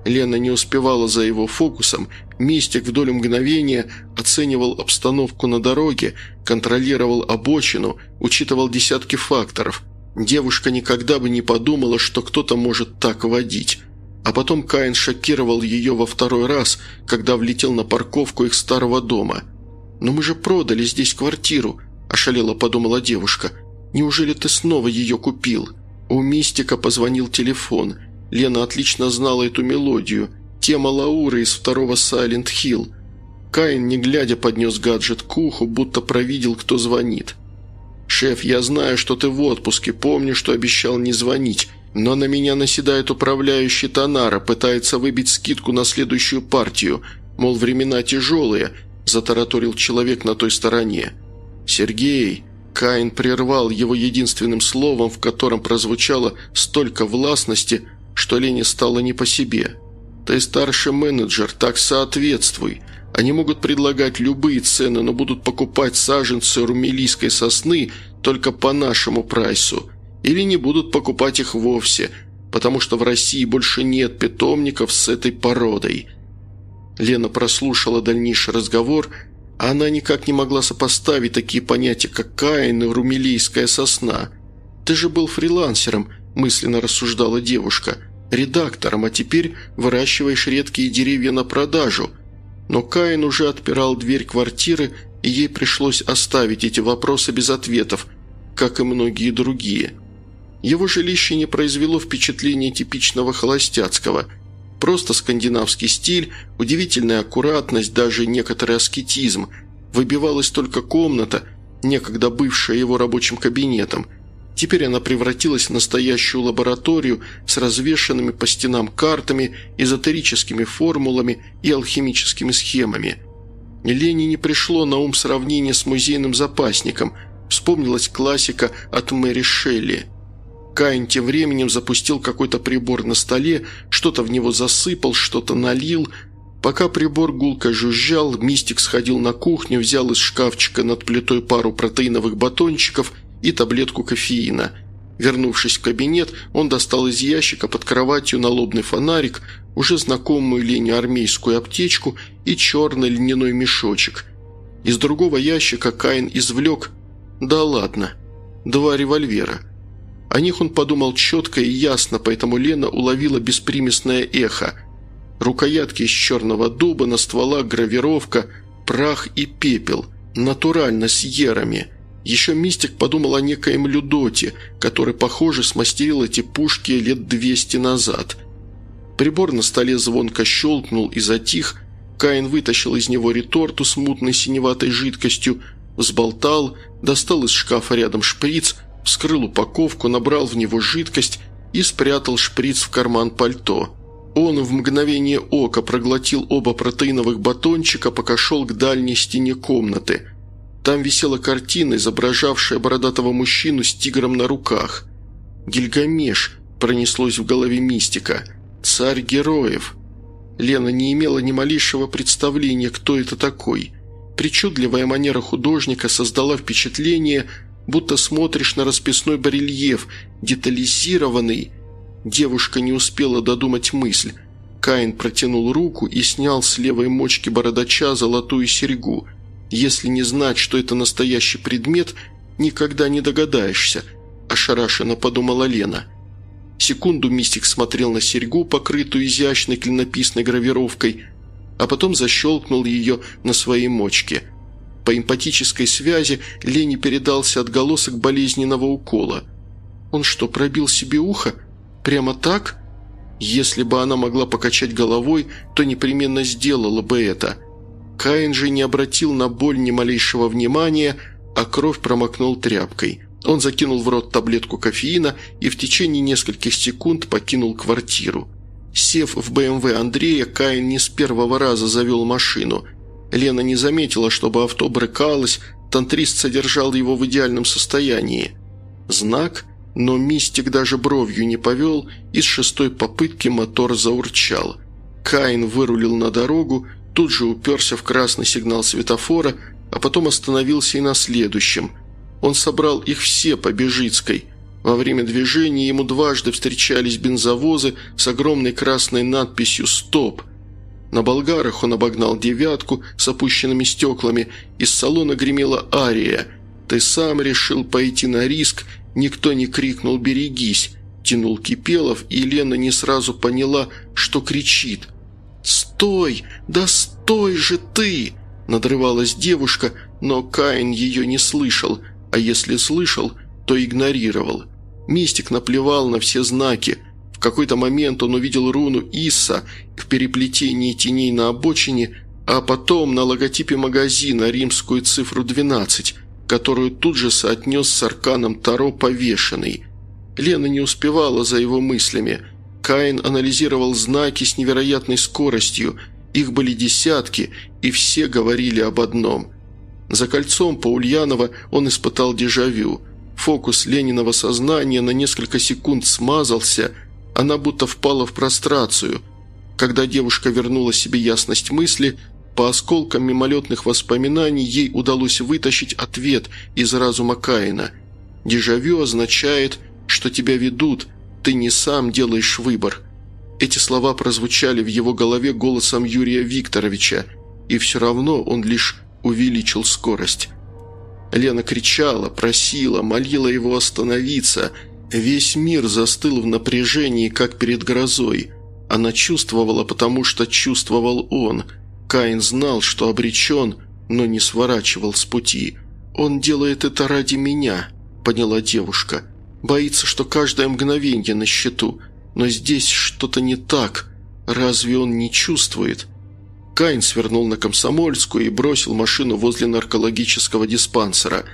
Лена не успевала за его фокусом, мистик в долю мгновения оценивал обстановку на дороге, контролировал обочину, учитывал десятки факторов. Девушка никогда бы не подумала, что кто-то может так водить. А потом Каин шокировал ее во второй раз, когда влетел на парковку их старого дома. «Но мы же продали здесь квартиру», – ошалела подумала девушка – Неужели ты снова ее купил?» У Мистика позвонил телефон. Лена отлично знала эту мелодию. Тема Лауры из второго Silent Hill. Каин, не глядя, поднес гаджет к уху, будто провидел, кто звонит. «Шеф, я знаю, что ты в отпуске, помню, что обещал не звонить, но на меня наседает управляющий Тонара, пытается выбить скидку на следующую партию, мол, времена тяжелые», – затараторил человек на той стороне. «Сергей», Каин прервал его единственным словом, в котором прозвучало столько властности, что Лене стало не по себе. «Ты старший менеджер, так соответствуй. Они могут предлагать любые цены, но будут покупать саженцы румелийской сосны только по нашему прайсу. Или не будут покупать их вовсе, потому что в России больше нет питомников с этой породой». Лена прослушала дальнейший разговор – она никак не могла сопоставить такие понятия, как Каин и румелийская сосна. «Ты же был фрилансером», – мысленно рассуждала девушка. «Редактором, а теперь выращиваешь редкие деревья на продажу». Но Каин уже отпирал дверь квартиры, и ей пришлось оставить эти вопросы без ответов, как и многие другие. Его жилище не произвело впечатления типичного холостяцкого – Просто скандинавский стиль, удивительная аккуратность, даже некоторый аскетизм. Выбивалась только комната, некогда бывшая его рабочим кабинетом. Теперь она превратилась в настоящую лабораторию с развешанными по стенам картами, эзотерическими формулами и алхимическими схемами. Лене не пришло на ум сравнение с музейным запасником. Вспомнилась классика от Мэри Шелли – Каин тем временем запустил какой-то прибор на столе, что-то в него засыпал, что-то налил. Пока прибор гулко жужжал, Мистик сходил на кухню, взял из шкафчика над плитой пару протеиновых батончиков и таблетку кофеина. Вернувшись в кабинет, он достал из ящика под кроватью налобный фонарик, уже знакомую Лене армейскую аптечку и черный льняной мешочек. Из другого ящика Каин извлек... Да ладно, два револьвера – о них он подумал четко и ясно, поэтому Лена уловила беспримесное эхо. Рукоятки из черного дуба, на стволах гравировка, прах и пепел. Натурально, с ерами. Еще мистик подумал о некоем Людоте, который, похоже, смастерил эти пушки лет двести назад. Прибор на столе звонко щелкнул и затих. Каин вытащил из него реторту с мутной синеватой жидкостью, взболтал, достал из шкафа рядом шприц – вскрыл упаковку, набрал в него жидкость и спрятал шприц в карман пальто. Он в мгновение ока проглотил оба протеиновых батончика, пока шел к дальней стене комнаты. Там висела картина, изображавшая бородатого мужчину с тигром на руках. «Гильгамеш», – пронеслось в голове мистика, – «царь героев». Лена не имела ни малейшего представления, кто это такой. Причудливая манера художника создала впечатление, будто смотришь на расписной барельеф, детализированный. Девушка не успела додумать мысль. Каин протянул руку и снял с левой мочки бородача золотую серьгу. Если не знать, что это настоящий предмет, никогда не догадаешься, ошарашенно подумала Лена. Секунду мистик смотрел на серьгу, покрытую изящной клинописной гравировкой, а потом защелкнул ее на своей мочке. По эмпатической связи Лене передался отголосок болезненного укола. «Он что, пробил себе ухо? Прямо так?» Если бы она могла покачать головой, то непременно сделала бы это. Каин же не обратил на боль ни малейшего внимания, а кровь промокнул тряпкой. Он закинул в рот таблетку кофеина и в течение нескольких секунд покинул квартиру. Сев в БМВ Андрея, Каин не с первого раза завел машину. Лена не заметила, чтобы авто брыкалось, тантрист содержал его в идеальном состоянии. Знак, но мистик даже бровью не повел, и с шестой попытки мотор заурчал. Каин вырулил на дорогу, тут же уперся в красный сигнал светофора, а потом остановился и на следующем. Он собрал их все по Бежицкой. Во время движения ему дважды встречались бензовозы с огромной красной надписью «Стоп». На болгарах он обогнал девятку с опущенными стеклами, из салона гремела ария. «Ты сам решил пойти на риск, никто не крикнул «берегись», тянул Кипелов, и Лена не сразу поняла, что кричит. «Стой! Да стой же ты!» – надрывалась девушка, но Каин ее не слышал, а если слышал, то игнорировал. Мистик наплевал на все знаки. Какой-то момент он увидел руну Исса в переплетении теней на обочине, а потом на логотипе магазина римскую цифру 12, которую тут же соотнес с арканом Таро повешенный. Лена не успевала за его мыслями. Каин анализировал знаки с невероятной скоростью. Их были десятки, и все говорили об одном. За кольцом по Ульянова он испытал дежавю – Фокус Лениного сознания на несколько секунд смазался, она будто впала в прострацию. Когда девушка вернула себе ясность мысли, по осколкам мимолетных воспоминаний ей удалось вытащить ответ из разума Каина. «Дежавю означает, что тебя ведут, ты не сам делаешь выбор». Эти слова прозвучали в его голове голосом Юрия Викторовича, и все равно он лишь увеличил скорость. Лена кричала, просила, молила его остановиться. Весь мир застыл в напряжении, как перед грозой. Она чувствовала, потому что чувствовал он. Каин знал, что обречен, но не сворачивал с пути. «Он делает это ради меня», – поняла девушка. «Боится, что каждое мгновенье на счету. Но здесь что-то не так. Разве он не чувствует?» Каин свернул на Комсомольскую и бросил машину возле наркологического диспансера.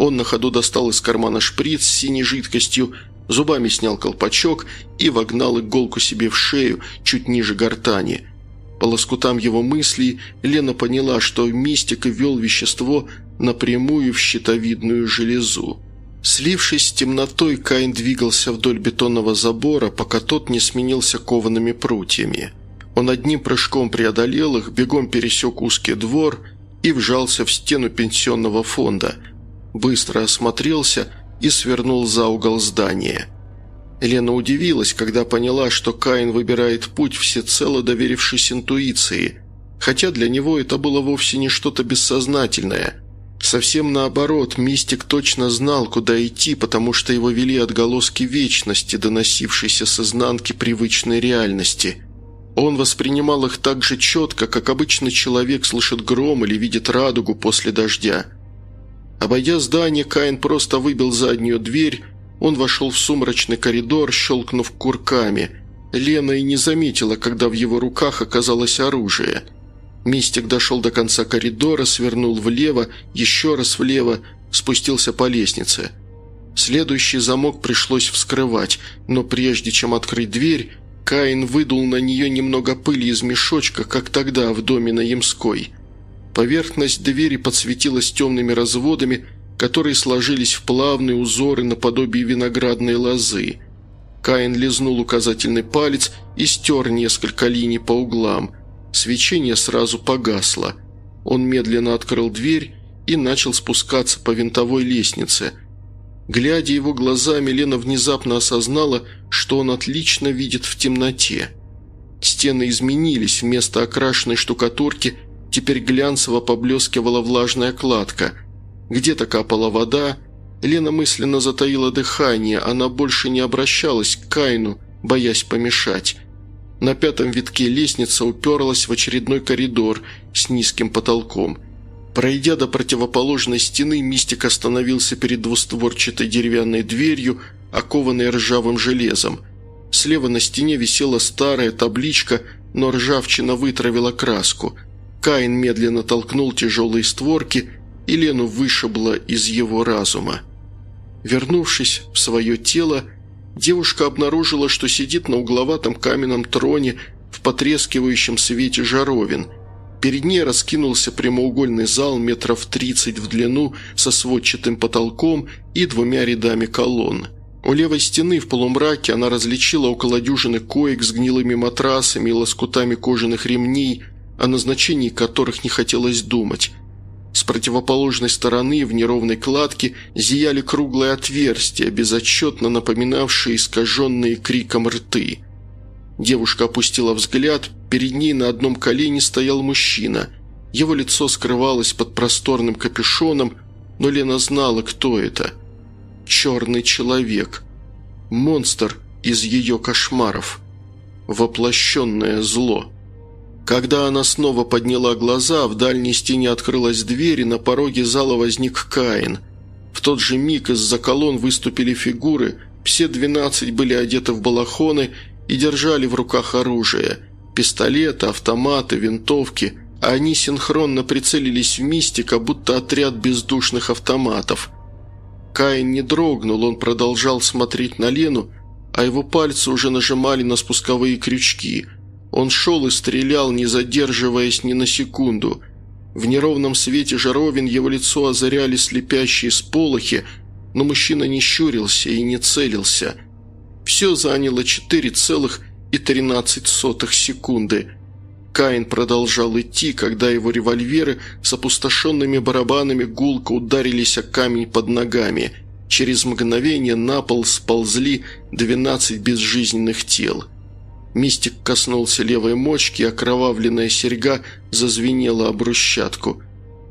Он на ходу достал из кармана шприц с синей жидкостью, зубами снял колпачок и вогнал иголку себе в шею, чуть ниже гортани. По лоскутам его мыслей Лена поняла, что мистик вел вещество напрямую в щитовидную железу. Слившись с темнотой, Каин двигался вдоль бетонного забора, пока тот не сменился коваными прутьями. Он одним прыжком преодолел их, бегом пересек узкий двор и вжался в стену пенсионного фонда. Быстро осмотрелся и свернул за угол здания. Елена удивилась, когда поняла, что Каин выбирает путь, всецело доверившись интуиции, хотя для него это было вовсе не что-то бессознательное. Совсем наоборот, мистик точно знал, куда идти, потому что его вели отголоски вечности, доносившейся с изнанки привычной реальности – он воспринимал их так же четко, как обычно человек слышит гром или видит радугу после дождя. Обойдя здание, Каин просто выбил заднюю дверь, он вошел в сумрачный коридор, щелкнув курками. Лена и не заметила, когда в его руках оказалось оружие. Мистик дошел до конца коридора, свернул влево, еще раз влево, спустился по лестнице. Следующий замок пришлось вскрывать, но прежде чем открыть дверь, Каин выдул на нее немного пыли из мешочка, как тогда в доме на Ямской. Поверхность двери подсветилась темными разводами, которые сложились в плавные узоры наподобие виноградной лозы. Каин лизнул указательный палец и стер несколько линий по углам. Свечение сразу погасло. Он медленно открыл дверь и начал спускаться по винтовой лестнице – Глядя его глазами, Лена внезапно осознала, что он отлично видит в темноте. Стены изменились, вместо окрашенной штукатурки теперь глянцево поблескивала влажная кладка. Где-то капала вода. Лена мысленно затаила дыхание, она больше не обращалась к Кайну, боясь помешать. На пятом витке лестница уперлась в очередной коридор с низким потолком – Пройдя до противоположной стены, мистик остановился перед двустворчатой деревянной дверью, окованной ржавым железом. Слева на стене висела старая табличка, но ржавчина вытравила краску. Каин медленно толкнул тяжелые створки, и Лену вышибло из его разума. Вернувшись в свое тело, девушка обнаружила, что сидит на угловатом каменном троне в потрескивающем свете жаровин – Перед ней раскинулся прямоугольный зал метров 30 в длину со сводчатым потолком и двумя рядами колонн. У левой стены в полумраке она различила около дюжины коек с гнилыми матрасами и лоскутами кожаных ремней, о назначении которых не хотелось думать. С противоположной стороны в неровной кладке зияли круглые отверстия, безотчетно напоминавшие искаженные криком рты – Девушка опустила взгляд, перед ней на одном колене стоял мужчина. Его лицо скрывалось под просторным капюшоном, но Лена знала, кто это. Черный человек. Монстр из ее кошмаров. Воплощенное зло. Когда она снова подняла глаза, в дальней стене открылась дверь, и на пороге зала возник Каин. В тот же миг из-за колонн выступили фигуры, все двенадцать были одеты в балахоны и держали в руках оружие – пистолеты, автоматы, винтовки, они синхронно прицелились в мистика, будто отряд бездушных автоматов. Каин не дрогнул, он продолжал смотреть на Лену, а его пальцы уже нажимали на спусковые крючки. Он шел и стрелял, не задерживаясь ни на секунду. В неровном свете жаровин его лицо озаряли слепящие сполохи, но мужчина не щурился и не целился – все заняло 4,13 секунды. Каин продолжал идти, когда его револьверы с опустошенными барабанами гулко ударились о камень под ногами. Через мгновение на пол сползли 12 безжизненных тел. Мистик коснулся левой мочки, окровавленная серьга зазвенела об брусчатку.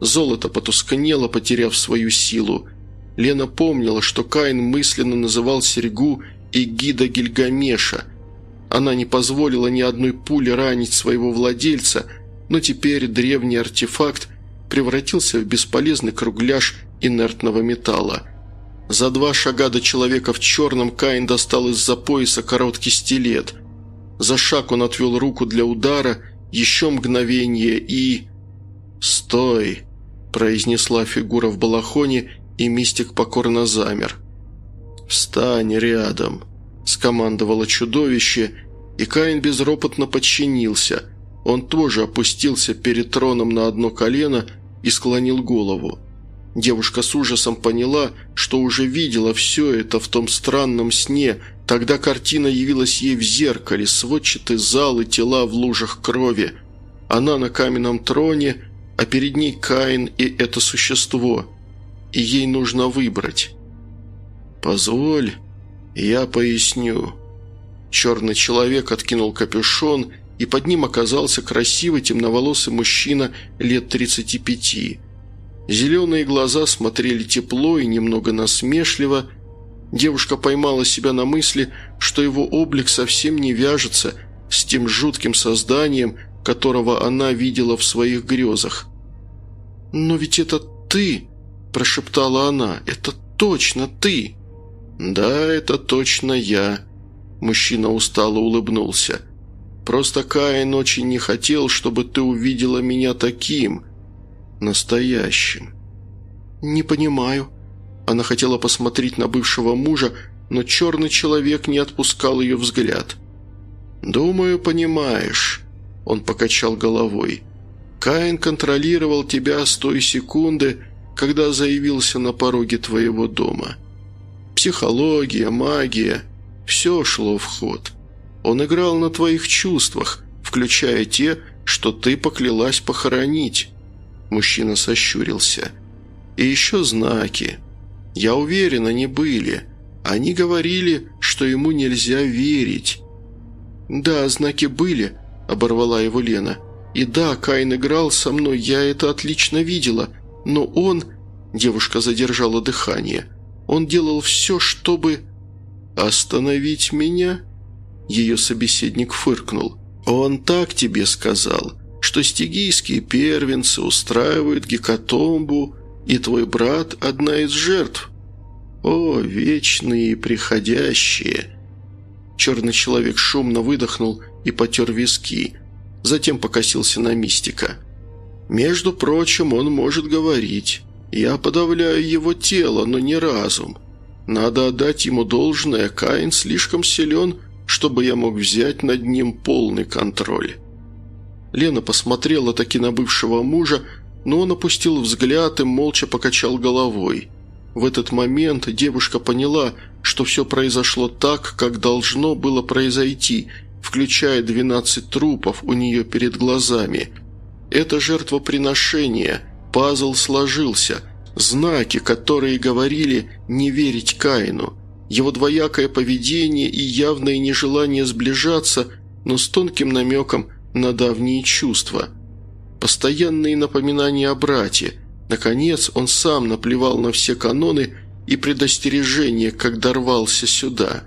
Золото потускнело, потеряв свою силу. Лена помнила, что Каин мысленно называл серьгу и гида Гильгамеша. Она не позволила ни одной пули ранить своего владельца, но теперь древний артефакт превратился в бесполезный кругляш инертного металла. За два шага до человека в черном Каин достал из-за пояса короткий стилет. За шаг он отвел руку для удара, еще мгновение и... «Стой!» – произнесла фигура в балахоне, и мистик покорно замер – «Встань рядом», – скомандовало чудовище, и Каин безропотно подчинился. Он тоже опустился перед троном на одно колено и склонил голову. Девушка с ужасом поняла, что уже видела все это в том странном сне. Тогда картина явилась ей в зеркале, сводчатый зал и тела в лужах крови. Она на каменном троне, а перед ней Каин и это существо. И ей нужно выбрать. «Позволь, я поясню». Черный человек откинул капюшон, и под ним оказался красивый темноволосый мужчина лет 35. Зеленые глаза смотрели тепло и немного насмешливо. Девушка поймала себя на мысли, что его облик совсем не вяжется с тем жутким созданием, которого она видела в своих грезах. «Но ведь это ты!» – прошептала она. «Это точно ты!» «Да, это точно я», – мужчина устало улыбнулся. «Просто Каин очень не хотел, чтобы ты увидела меня таким, настоящим». «Не понимаю». Она хотела посмотреть на бывшего мужа, но черный человек не отпускал ее взгляд. «Думаю, понимаешь», – он покачал головой. «Каин контролировал тебя с той секунды, когда заявился на пороге твоего дома. Психология, магия – все шло в ход. Он играл на твоих чувствах, включая те, что ты поклялась похоронить». Мужчина сощурился. «И еще знаки. Я уверен, они были. Они говорили, что ему нельзя верить». «Да, знаки были», – оборвала его Лена. «И да, Каин играл со мной, я это отлично видела. Но он...» – девушка задержала дыхание. «Он делал все, чтобы...» «Остановить меня?» Ее собеседник фыркнул. «Он так тебе сказал, что стигийские первенцы устраивают гекатомбу, и твой брат – одна из жертв. О, вечные приходящие!» Черный человек шумно выдохнул и потер виски, затем покосился на мистика. «Между прочим, он может говорить. Я подавляю его тело, но не разум. Надо отдать ему должное, Каин слишком силен, чтобы я мог взять над ним полный контроль». Лена посмотрела таки на бывшего мужа, но он опустил взгляд и молча покачал головой. В этот момент девушка поняла, что все произошло так, как должно было произойти, включая 12 трупов у нее перед глазами. Это жертвоприношение, пазл сложился, знаки, которые говорили «не верить Каину», его двоякое поведение и явное нежелание сближаться, но с тонким намеком на давние чувства. Постоянные напоминания о брате. Наконец, он сам наплевал на все каноны и предостережения, когда рвался сюда.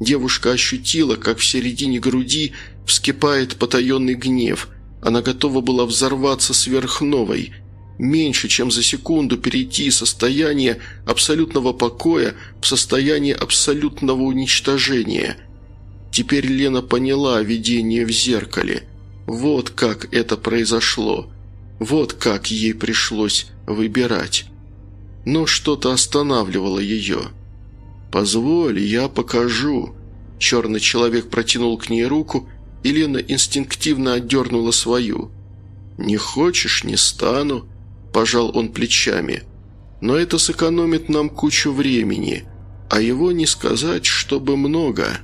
Девушка ощутила, как в середине груди вскипает потаенный гнев. Она готова была взорваться сверхновой – меньше, чем за секунду перейти из состояния абсолютного покоя в состояние абсолютного уничтожения. Теперь Лена поняла видение в зеркале. Вот как это произошло. Вот как ей пришлось выбирать. Но что-то останавливало ее. «Позволь, я покажу». Черный человек протянул к ней руку, и Лена инстинктивно отдернула свою. «Не хочешь – не стану», – пожал он плечами. «Но это сэкономит нам кучу времени, а его не сказать, чтобы много».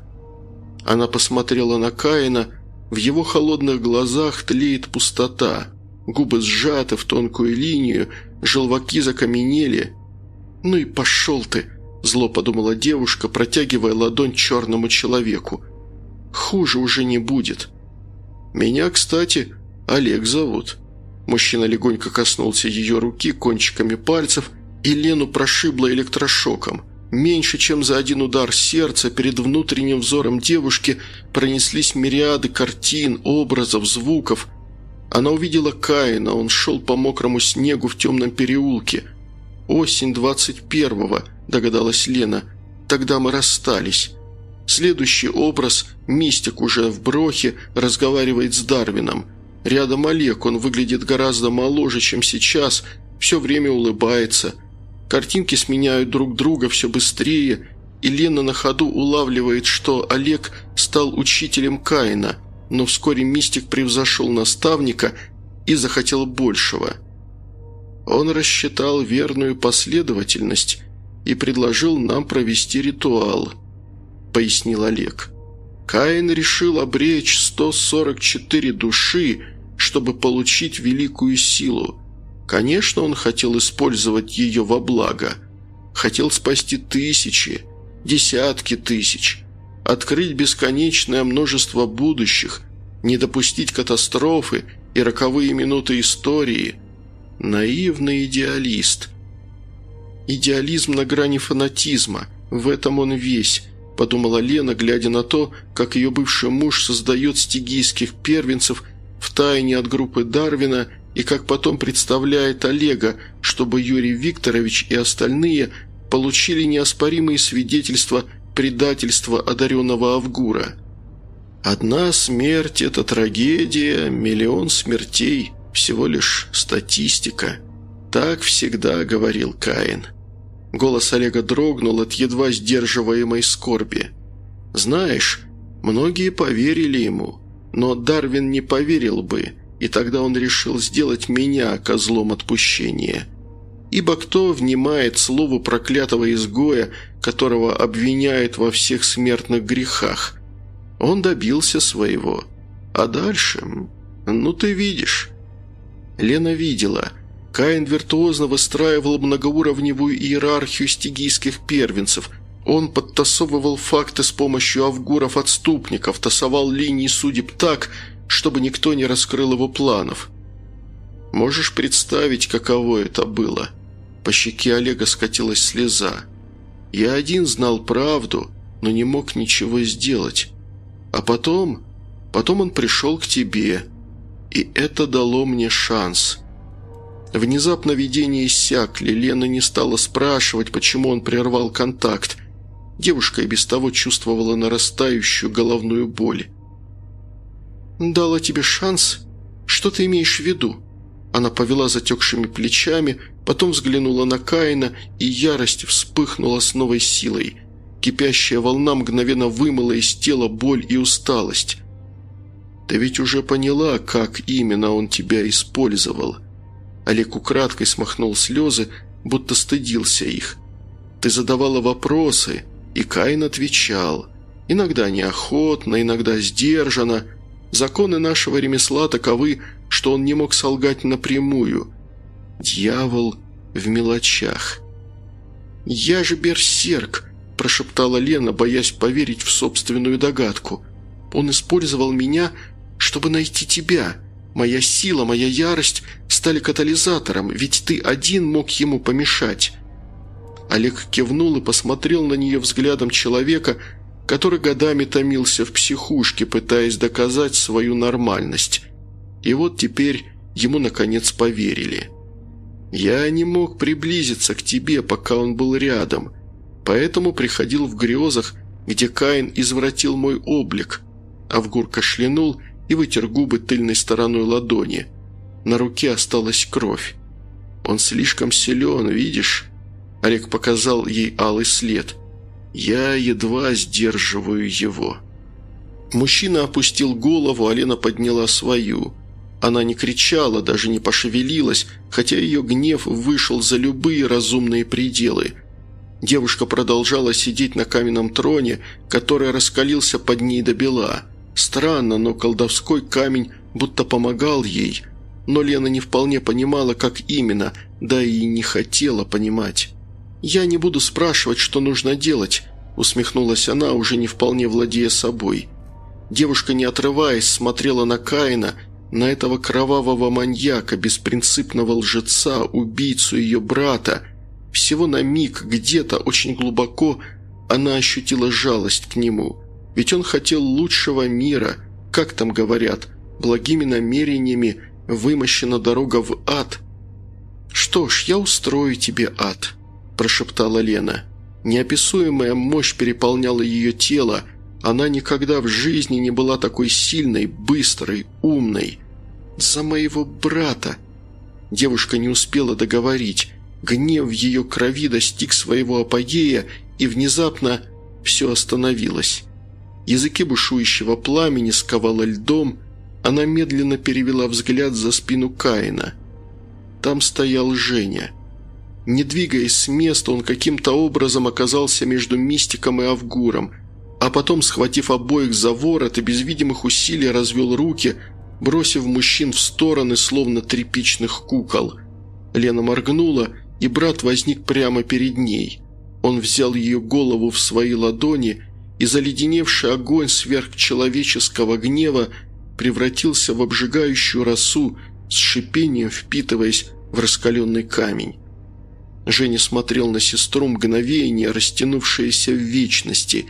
Она посмотрела на Каина, в его холодных глазах тлеет пустота, губы сжаты в тонкую линию, желваки закаменели. «Ну и пошел ты!» – зло подумала девушка, протягивая ладонь черному человеку. «Хуже уже не будет». «Меня, кстати, Олег зовут». Мужчина легонько коснулся ее руки кончиками пальцев, и Лену прошибло электрошоком. Меньше чем за один удар сердца перед внутренним взором девушки пронеслись мириады картин, образов, звуков. Она увидела Каина, он шел по мокрому снегу в темном переулке. «Осень двадцать первого», – догадалась Лена. «Тогда мы расстались». Следующий образ – мистик уже в брохе разговаривает с Дарвином – Рядом Олег, он выглядит гораздо моложе, чем сейчас, все время улыбается. Картинки сменяют друг друга все быстрее, и Лена на ходу улавливает, что Олег стал учителем Каина, но вскоре мистик превзошел наставника и захотел большего. Он рассчитал верную последовательность и предложил нам провести ритуал, пояснил Олег. Каин решил обречь 144 души, чтобы получить великую силу. Конечно, он хотел использовать ее во благо. Хотел спасти тысячи, десятки тысяч, открыть бесконечное множество будущих, не допустить катастрофы и роковые минуты истории. Наивный идеалист. Идеализм на грани фанатизма, в этом он весь – подумала Лена, глядя на то, как ее бывший муж создает стигийских первенцев – втайне от группы Дарвина и как потом представляет Олега, чтобы Юрий Викторович и остальные получили неоспоримые свидетельства предательства одаренного Авгура. «Одна смерть – это трагедия, миллион смертей – всего лишь статистика». Так всегда говорил Каин. Голос Олега дрогнул от едва сдерживаемой скорби. «Знаешь, Многие поверили ему, но Дарвин не поверил бы, и тогда он решил сделать меня козлом отпущения. Ибо кто внимает слову проклятого изгоя, которого обвиняют во всех смертных грехах? Он добился своего. А дальше... Ну, ты видишь. Лена видела. Каин виртуозно выстраивал многоуровневую иерархию стигийских первенцев. Он подтасовывал факты с помощью авгуров-отступников, тасовал линии судеб так, чтобы никто не раскрыл его планов. Можешь представить, каково это было? По щеке Олега скатилась слеза. Я один знал правду, но не мог ничего сделать. А потом... Потом он пришел к тебе, и это дало мне шанс. Внезапно видения иссякли, Лена не стала спрашивать, почему он прервал контакт. Девушка и без того чувствовала нарастающую головную боль. «Дала тебе шанс? Что ты имеешь в виду?» Она повела затекшими плечами, потом взглянула на Каина, и ярость вспыхнула с новой силой. Кипящая волна мгновенно вымыла из тела боль и усталость. «Ты ведь уже поняла, как именно он тебя использовал». Олег украдкой смахнул слезы, будто стыдился их. «Ты задавала вопросы, и Каин отвечал. Иногда неохотно, иногда сдержанно, Законы нашего ремесла таковы, что он не мог солгать напрямую. Дьявол в мелочах. «Я же берсерк», – прошептала Лена, боясь поверить в собственную догадку. «Он использовал меня, чтобы найти тебя. Моя сила, моя ярость стали катализатором, ведь ты один мог ему помешать». Олег кивнул и посмотрел на нее взглядом человека, который годами томился в психушке, пытаясь доказать свою нормальность. И вот теперь ему, наконец, поверили. «Я не мог приблизиться к тебе, пока он был рядом, поэтому приходил в грезах, где Каин извратил мой облик». Авгур кашлянул и вытер губы тыльной стороной ладони. На руке осталась кровь. «Он слишком силен, видишь?» Олег показал ей алый след – я едва сдерживаю его. Мужчина опустил голову, а Лена подняла свою. Она не кричала, даже не пошевелилась, хотя ее гнев вышел за любые разумные пределы. Девушка продолжала сидеть на каменном троне, который раскалился под ней до бела. Странно, но колдовской камень будто помогал ей. Но Лена не вполне понимала, как именно, да и не хотела понимать. «Я не буду спрашивать, что нужно делать», – усмехнулась она, уже не вполне владея собой. Девушка, не отрываясь, смотрела на Каина, на этого кровавого маньяка, беспринципного лжеца, убийцу ее брата. Всего на миг, где-то, очень глубоко, она ощутила жалость к нему. Ведь он хотел лучшего мира, как там говорят, благими намерениями вымощена дорога в ад. «Что ж, я устрою тебе ад», – прошептала Лена. Неописуемая мощь переполняла ее тело, она никогда в жизни не была такой сильной, быстрой, умной. «За моего брата!» Девушка не успела договорить. Гнев в ее крови достиг своего апогея, и внезапно все остановилось. Языки бушующего пламени сковало льдом, она медленно перевела взгляд за спину Каина. Там стоял Женя. Не двигаясь с места, он каким-то образом оказался между мистиком и Авгуром, а потом, схватив обоих за ворот и без видимых усилий развел руки, бросив мужчин в стороны, словно тряпичных кукол. Лена моргнула, и брат возник прямо перед ней. Он взял ее голову в свои ладони, и заледеневший огонь сверхчеловеческого гнева превратился в обжигающую росу, с шипением впитываясь в раскаленный камень. Женя смотрел на сестру мгновение, растянувшееся в вечности.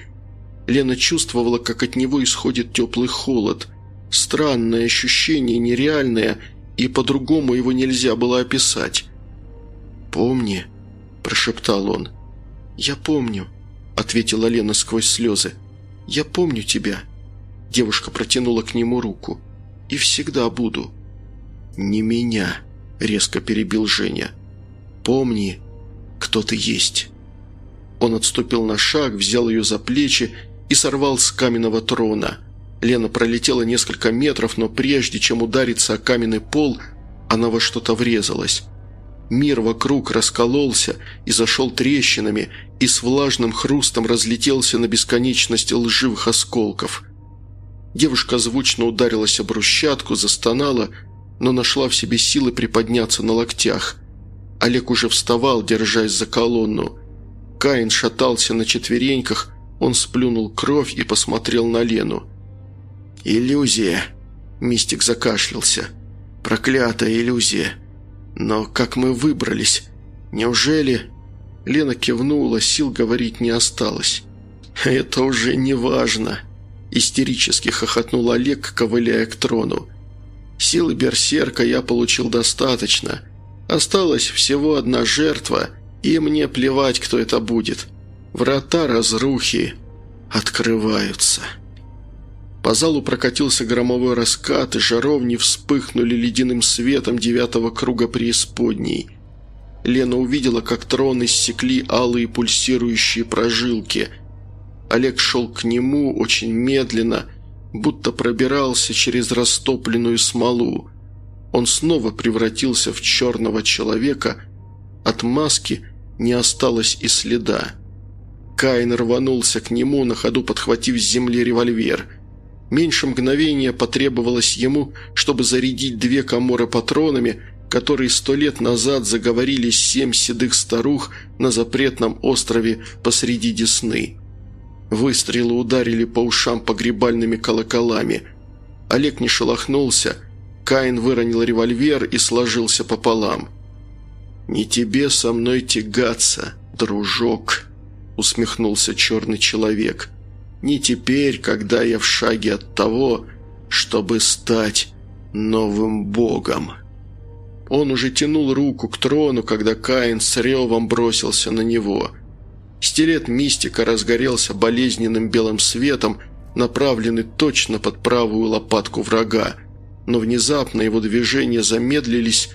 Лена чувствовала, как от него исходит теплый холод. Странное ощущение, нереальное, и по-другому его нельзя было описать. «Помни», – прошептал он. «Я помню», – ответила Лена сквозь слезы. «Я помню тебя». Девушка протянула к нему руку. «И всегда буду». «Не меня», – резко перебил Женя. «Помни, кто ты есть». Он отступил на шаг, взял ее за плечи и сорвал с каменного трона. Лена пролетела несколько метров, но прежде чем удариться о каменный пол, она во что-то врезалась. Мир вокруг раскололся и зашел трещинами, и с влажным хрустом разлетелся на бесконечность лживых осколков. Девушка звучно ударилась об брусчатку, застонала, но нашла в себе силы приподняться на локтях. Олег уже вставал, держась за колонну. Каин шатался на четвереньках, он сплюнул кровь и посмотрел на Лену. «Иллюзия!» – мистик закашлялся. «Проклятая иллюзия!» «Но как мы выбрались? Неужели...» Лена кивнула, сил говорить не осталось. «Это уже не важно», – истерически хохотнул Олег, ковыляя к трону. «Силы берсерка я получил достаточно. Осталась всего одна жертва, и мне плевать, кто это будет. Врата разрухи открываются». По залу прокатился громовой раскат, и жаровни вспыхнули ледяным светом девятого круга преисподней. Лена увидела, как трон иссекли алые пульсирующие прожилки. Олег шел к нему очень медленно, будто пробирался через растопленную смолу. Он снова превратился в черного человека. От маски не осталось и следа. Каин рванулся к нему, на ходу подхватив с земли револьвер – Меньше мгновения потребовалось ему, чтобы зарядить две коморы патронами, которые сто лет назад заговорили семь седых старух на запретном острове посреди Десны. Выстрелы ударили по ушам погребальными колоколами. Олег не шелохнулся. Каин выронил револьвер и сложился пополам. «Не тебе со мной тягаться, дружок», — усмехнулся черный человек не теперь, когда я в шаге от того, чтобы стать новым богом. Он уже тянул руку к трону, когда Каин с ревом бросился на него. Стилет мистика разгорелся болезненным белым светом, направленный точно под правую лопатку врага, но внезапно его движения замедлились,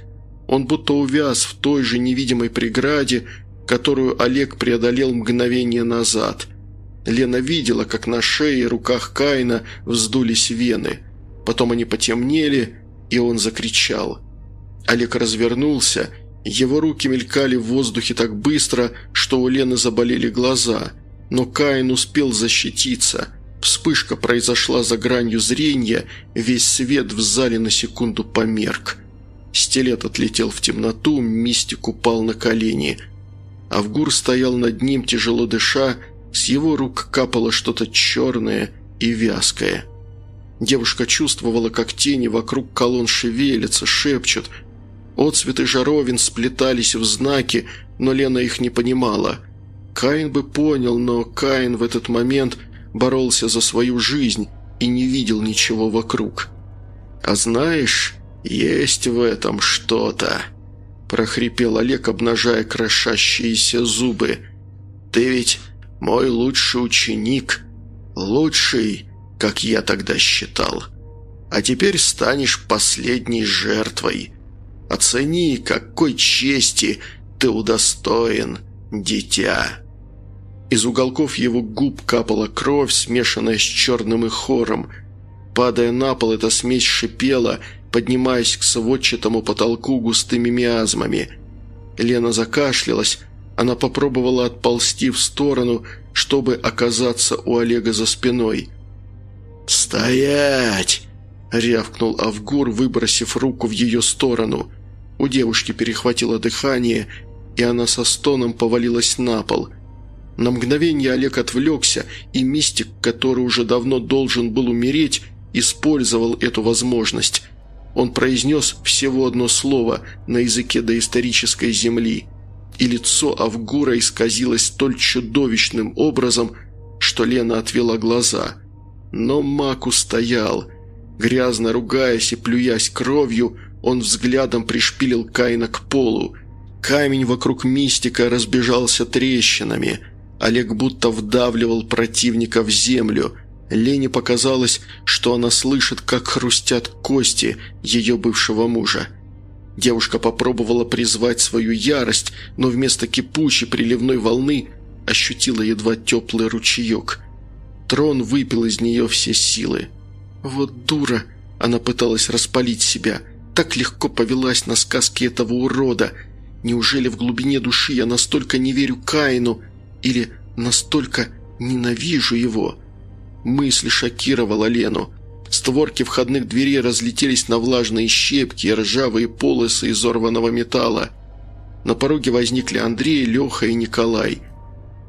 он будто увяз в той же невидимой преграде, которую Олег преодолел мгновение назад – Лена видела, как на шее и руках Каина вздулись вены. Потом они потемнели, и он закричал. Олег развернулся, его руки мелькали в воздухе так быстро, что у Лены заболели глаза. Но Каин успел защититься. Вспышка произошла за гранью зрения, весь свет в зале на секунду померк. Стилет отлетел в темноту, мистик упал на колени. Авгур стоял над ним, тяжело дыша, с его рук капало что-то черное и вязкое. Девушка чувствовала, как тени вокруг колонн шевелятся, шепчут. Отцветы жаровин сплетались в знаки, но Лена их не понимала. Каин бы понял, но Каин в этот момент боролся за свою жизнь и не видел ничего вокруг. «А знаешь, есть в этом что-то», – прохрипел Олег, обнажая крошащиеся зубы. «Ты ведь мой лучший ученик, лучший, как я тогда считал. А теперь станешь последней жертвой. Оцени, какой чести ты удостоен, дитя». Из уголков его губ капала кровь, смешанная с черным и хором. Падая на пол, эта смесь шипела, поднимаясь к сводчатому потолку густыми миазмами. Лена закашлялась, она попробовала отползти в сторону, чтобы оказаться у Олега за спиной. «Стоять!» – рявкнул Авгур, выбросив руку в ее сторону. У девушки перехватило дыхание, и она со стоном повалилась на пол. На мгновение Олег отвлекся, и мистик, который уже давно должен был умереть, использовал эту возможность. Он произнес всего одно слово на языке доисторической земли – и лицо Авгура исказилось столь чудовищным образом, что Лена отвела глаза. Но маг устоял. Грязно ругаясь и плюясь кровью, он взглядом пришпилил Каина к полу. Камень вокруг мистика разбежался трещинами. Олег будто вдавливал противника в землю. Лене показалось, что она слышит, как хрустят кости ее бывшего мужа. Девушка попробовала призвать свою ярость, но вместо кипучей приливной волны ощутила едва теплый ручеек. Трон выпил из нее все силы. «Вот дура!» – она пыталась распалить себя. Так легко повелась на сказки этого урода. Неужели в глубине души я настолько не верю Каину? Или настолько ненавижу его?» Мысль шокировала Лену. Створки входных дверей разлетелись на влажные щепки и ржавые полосы изорванного металла. На пороге возникли Андрей, Леха и Николай.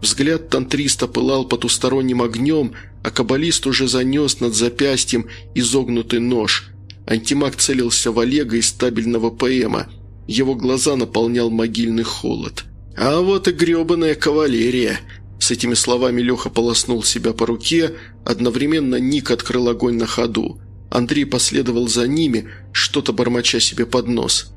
Взгляд тантриста пылал потусторонним огнем, а каббалист уже занес над запястьем изогнутый нож. Антимаг целился в Олега из стабильного ПМа. Его глаза наполнял могильный холод. «А вот и гребаная кавалерия!» С этими словами Леха полоснул себя по руке, одновременно Ник открыл огонь на ходу. Андрей последовал за ними, что-то бормоча себе под нос.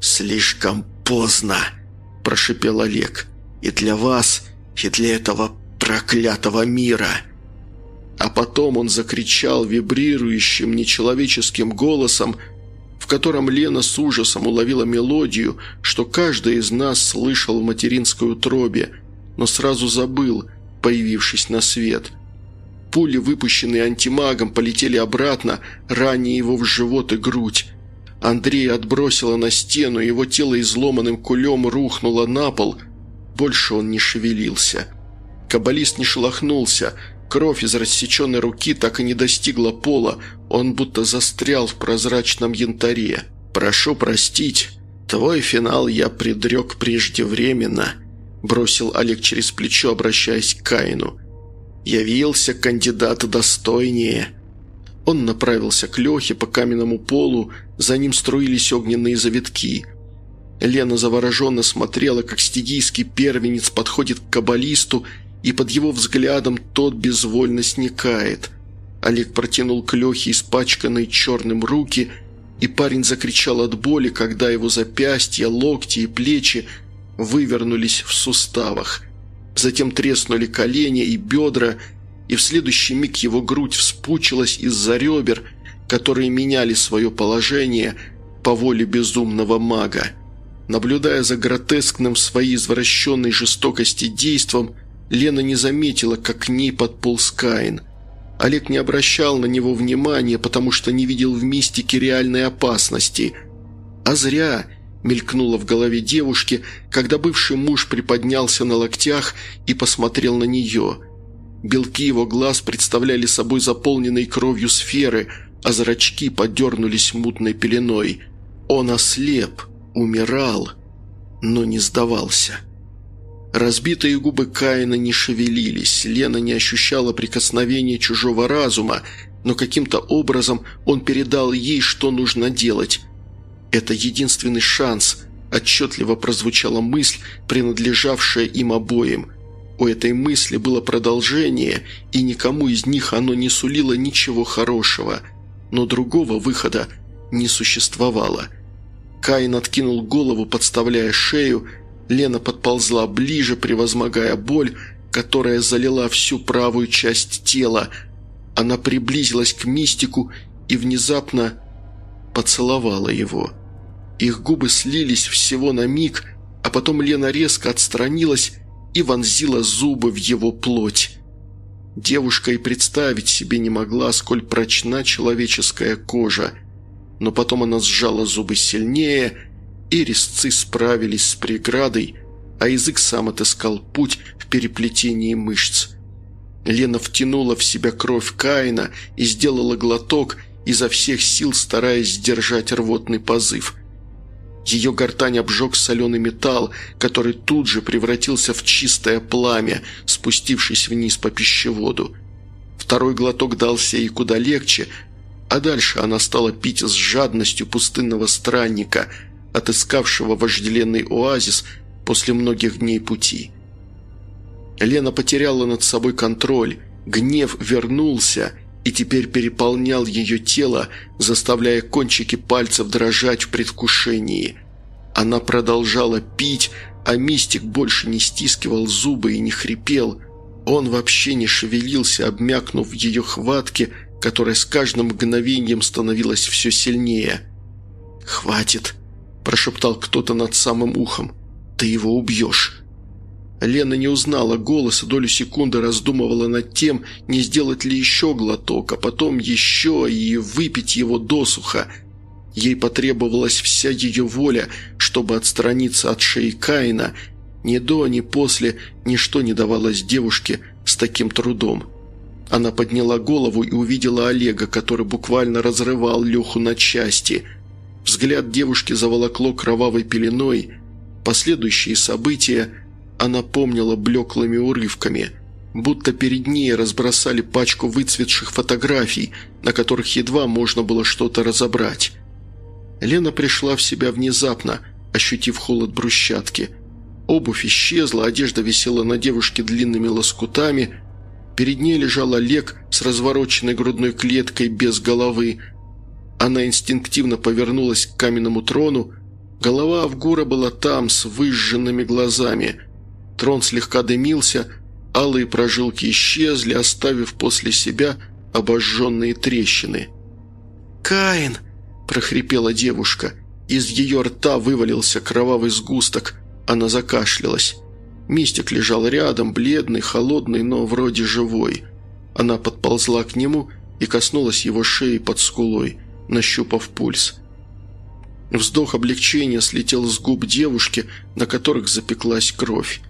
«Слишком поздно!» – прошипел Олег. «И для вас, и для этого проклятого мира!» А потом он закричал вибрирующим нечеловеческим голосом, котором Лена с ужасом уловила мелодию, что каждый из нас слышал в материнской утробе – но сразу забыл, появившись на свет. Пули, выпущенные антимагом, полетели обратно, раня его в живот и грудь. Андрей отбросило на стену, его тело изломанным кулем рухнуло на пол. Больше он не шевелился. Каббалист не шелохнулся. Кровь из рассеченной руки так и не достигла пола. Он будто застрял в прозрачном янтаре. «Прошу простить, твой финал я предрек преждевременно», – бросил Олег через плечо, обращаясь к Каину. «Явился кандидат достойнее». Он направился к Лехе по каменному полу, за ним струились огненные завитки. Лена завороженно смотрела, как стигийский первенец подходит к каббалисту, и под его взглядом тот безвольно сникает. Олег протянул к Лехе испачканные черным руки, и парень закричал от боли, когда его запястья, локти и плечи вывернулись в суставах. Затем треснули колени и бедра, и в следующий миг его грудь вспучилась из-за ребер, которые меняли свое положение по воле безумного мага. Наблюдая за гротескным своей извращенной жестокости действом, Лена не заметила, как к ней подполз Каин. Олег не обращал на него внимания, потому что не видел в мистике реальной опасности. А зря – мелькнуло в голове девушки, когда бывший муж приподнялся на локтях и посмотрел на нее. Белки его глаз представляли собой заполненные кровью сферы, а зрачки подернулись мутной пеленой. Он ослеп, умирал, но не сдавался. Разбитые губы Каина не шевелились, Лена не ощущала прикосновения чужого разума, но каким-то образом он передал ей, что нужно делать – «Это единственный шанс», – отчетливо прозвучала мысль, принадлежавшая им обоим. У этой мысли было продолжение, и никому из них оно не сулило ничего хорошего. Но другого выхода не существовало. Каин откинул голову, подставляя шею, Лена подползла ближе, превозмогая боль, которая залила всю правую часть тела. Она приблизилась к мистику и внезапно поцеловала его. Их губы слились всего на миг, а потом Лена резко отстранилась и вонзила зубы в его плоть. Девушка и представить себе не могла, сколь прочна человеческая кожа. Но потом она сжала зубы сильнее, и резцы справились с преградой, а язык сам отыскал путь в переплетении мышц. Лена втянула в себя кровь Каина и сделала глоток, изо всех сил стараясь сдержать рвотный позыв – ее гортань обжег соленый металл, который тут же превратился в чистое пламя, спустившись вниз по пищеводу. Второй глоток дался ей куда легче, а дальше она стала пить с жадностью пустынного странника, отыскавшего вожделенный оазис после многих дней пути. Лена потеряла над собой контроль, гнев вернулся – и теперь переполнял ее тело, заставляя кончики пальцев дрожать в предвкушении. Она продолжала пить, а мистик больше не стискивал зубы и не хрипел. Он вообще не шевелился, обмякнув в ее хватке, которая с каждым мгновением становилась все сильнее. «Хватит», – прошептал кто-то над самым ухом. «Ты его убьешь». Лена не узнала голос долю секунды раздумывала над тем, не сделать ли еще глоток, а потом еще и выпить его досуха. Ей потребовалась вся ее воля, чтобы отстраниться от шеи Каина. Ни до, ни после ничто не давалось девушке с таким трудом. Она подняла голову и увидела Олега, который буквально разрывал Леху на части. Взгляд девушки заволокло кровавой пеленой. Последующие события – она помнила блеклыми урывками, будто перед ней разбросали пачку выцветших фотографий, на которых едва можно было что-то разобрать. Лена пришла в себя внезапно, ощутив холод брусчатки. Обувь исчезла, одежда висела на девушке длинными лоскутами. Перед ней лежал Олег с развороченной грудной клеткой без головы. Она инстинктивно повернулась к каменному трону. Голова Авгура была там, с выжженными глазами – Трон слегка дымился, алые прожилки исчезли, оставив после себя обожженные трещины. «Каин!» – прохрипела девушка. Из ее рта вывалился кровавый сгусток. Она закашлялась. Мистик лежал рядом, бледный, холодный, но вроде живой. Она подползла к нему и коснулась его шеи под скулой, нащупав пульс. Вздох облегчения слетел с губ девушки, на которых запеклась кровь.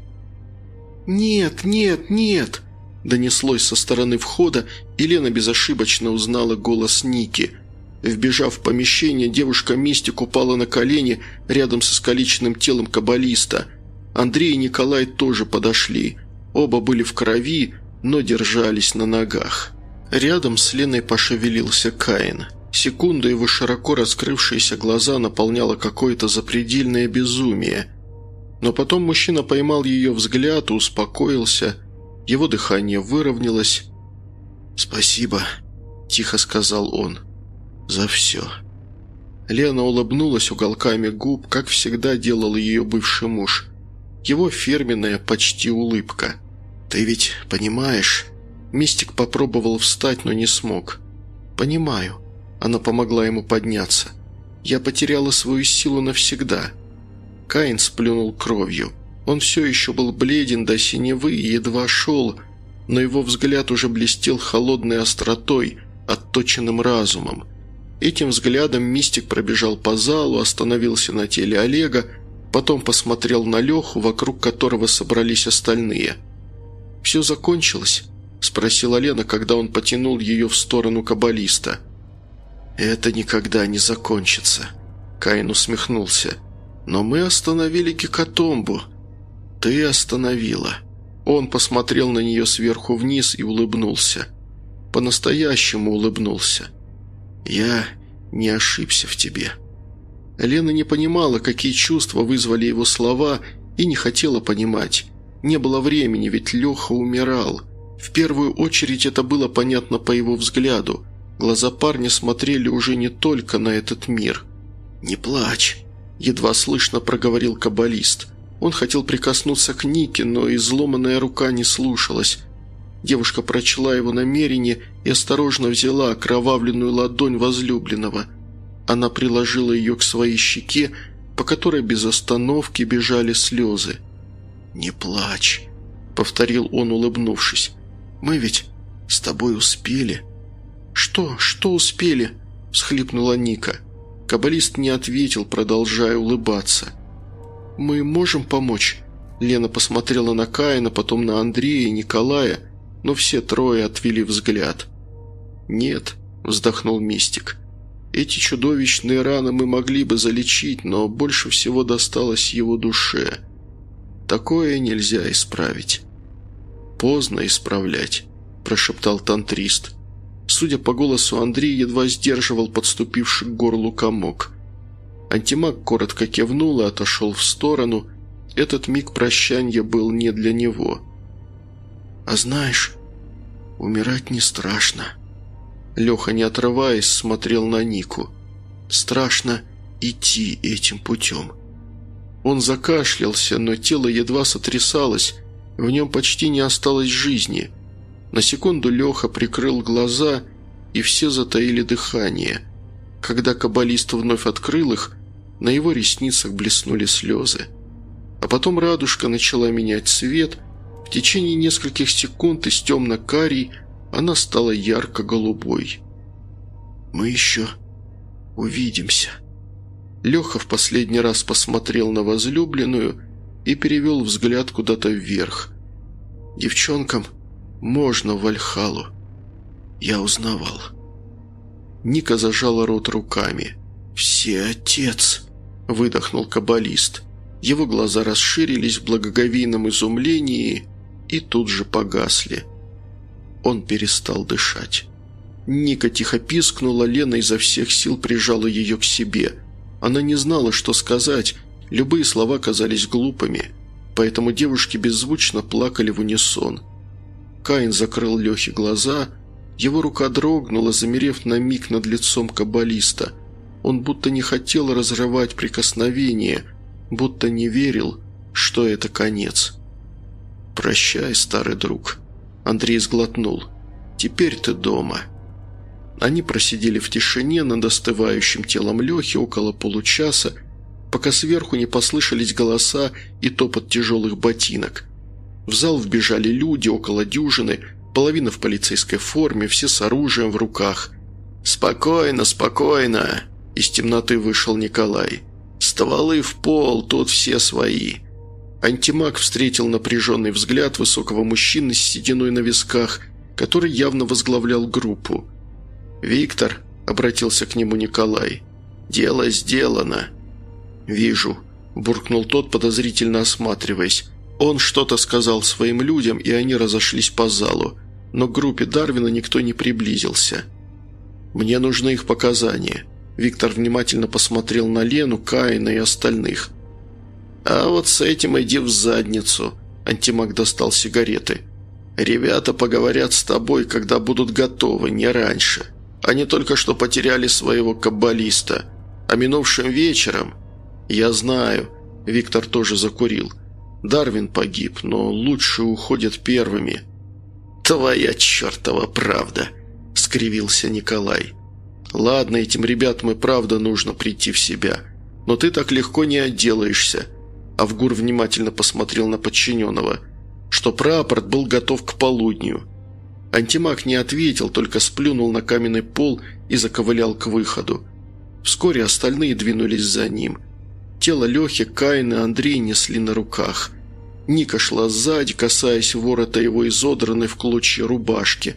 «Нет, нет, нет!» Донеслось со стороны входа, и Лена безошибочно узнала голос Ники. Вбежав в помещение, девушка-мистик упала на колени рядом со искалеченным телом каббалиста. Андрей и Николай тоже подошли. Оба были в крови, но держались на ногах. Рядом с Леной пошевелился Каин. Секунду его широко раскрывшиеся глаза наполняло какое-то запредельное безумие – но потом мужчина поймал ее взгляд и успокоился. Его дыхание выровнялось. «Спасибо», – тихо сказал он, – «за все». Лена улыбнулась уголками губ, как всегда делал ее бывший муж. Его фирменная почти улыбка. «Ты ведь понимаешь?» Мистик попробовал встать, но не смог. «Понимаю». Она помогла ему подняться. «Я потеряла свою силу навсегда. Каин сплюнул кровью. Он все еще был бледен до синевы и едва шел, но его взгляд уже блестел холодной остротой, отточенным разумом. Этим взглядом мистик пробежал по залу, остановился на теле Олега, потом посмотрел на Леху, вокруг которого собрались остальные. «Все закончилось?» – спросила Лена, когда он потянул ее в сторону каббалиста. «Это никогда не закончится», – Каин усмехнулся. Но мы остановили гекатомбу. Ты остановила». Он посмотрел на нее сверху вниз и улыбнулся. По-настоящему улыбнулся. «Я не ошибся в тебе». Лена не понимала, какие чувства вызвали его слова, и не хотела понимать. Не было времени, ведь Леха умирал. В первую очередь это было понятно по его взгляду. Глаза парня смотрели уже не только на этот мир. «Не плачь», едва слышно проговорил каббалист. Он хотел прикоснуться к Нике, но изломанная рука не слушалась. Девушка прочла его намерение и осторожно взяла окровавленную ладонь возлюбленного. Она приложила ее к своей щеке, по которой без остановки бежали слезы. «Не плачь», — повторил он, улыбнувшись. «Мы ведь с тобой успели». «Что? Что успели?» – всхлипнула Ника. Каббалист не ответил, продолжая улыбаться. «Мы можем помочь?» Лена посмотрела на Каина, потом на Андрея и Николая, но все трое отвели взгляд. «Нет», – вздохнул Мистик. «Эти чудовищные раны мы могли бы залечить, но больше всего досталось его душе. Такое нельзя исправить». «Поздно исправлять», – прошептал тантрист. Судя по голосу, Андрей едва сдерживал подступивший к горлу комок. Антимаг коротко кивнул и отошел в сторону. Этот миг прощания был не для него. «А знаешь, умирать не страшно». Леха, не отрываясь, смотрел на Нику. «Страшно идти этим путем». Он закашлялся, но тело едва сотрясалось, в нем почти не осталось жизни – на секунду Леха прикрыл глаза, и все затаили дыхание. Когда каббалист вновь открыл их, на его ресницах блеснули слезы. А потом радужка начала менять цвет. В течение нескольких секунд из темно-карий она стала ярко-голубой. «Мы еще увидимся». Леха в последний раз посмотрел на возлюбленную и перевел взгляд куда-то вверх. «Девчонкам можно в Вальхалу. Я узнавал». Ника зажала рот руками. «Все отец!» – выдохнул каббалист. Его глаза расширились в благоговейном изумлении и тут же погасли. Он перестал дышать. Ника тихо пискнула, Лена изо всех сил прижала ее к себе. Она не знала, что сказать, любые слова казались глупыми, поэтому девушки беззвучно плакали в унисон. Каин закрыл Лехе глаза, его рука дрогнула, замерев на миг над лицом каббалиста. Он будто не хотел разрывать прикосновение, будто не верил, что это конец. «Прощай, старый друг», – Андрей сглотнул. «Теперь ты дома». Они просидели в тишине над остывающим телом Лехи около получаса, пока сверху не послышались голоса и топот тяжелых ботинок. В зал вбежали люди, около дюжины, половина в полицейской форме, все с оружием в руках. «Спокойно, спокойно!» Из темноты вышел Николай. «Стволы в пол, тут все свои». Антимаг встретил напряженный взгляд высокого мужчины с сединой на висках, который явно возглавлял группу. «Виктор», – обратился к нему Николай, – «дело сделано». «Вижу», – буркнул тот, подозрительно осматриваясь. Он что-то сказал своим людям, и они разошлись по залу, но к группе Дарвина никто не приблизился. «Мне нужны их показания». Виктор внимательно посмотрел на Лену, Каина и остальных. «А вот с этим иди в задницу», – антимаг достал сигареты. «Ребята поговорят с тобой, когда будут готовы, не раньше». Они только что потеряли своего каббалиста. А минувшим вечером... Я знаю, Виктор тоже закурил. Дарвин погиб, но лучше уходят первыми. «Твоя чертова правда!» – скривился Николай. «Ладно, этим ребятам и правда нужно прийти в себя. Но ты так легко не отделаешься». Авгур внимательно посмотрел на подчиненного. Что прапорт был готов к полудню. Антимаг не ответил, только сплюнул на каменный пол и заковылял к выходу. Вскоре остальные двинулись за ним. Тело Лехи, Каин и Андрей несли на руках. Ника шла сзади, касаясь ворота его изодранной в клочья рубашки.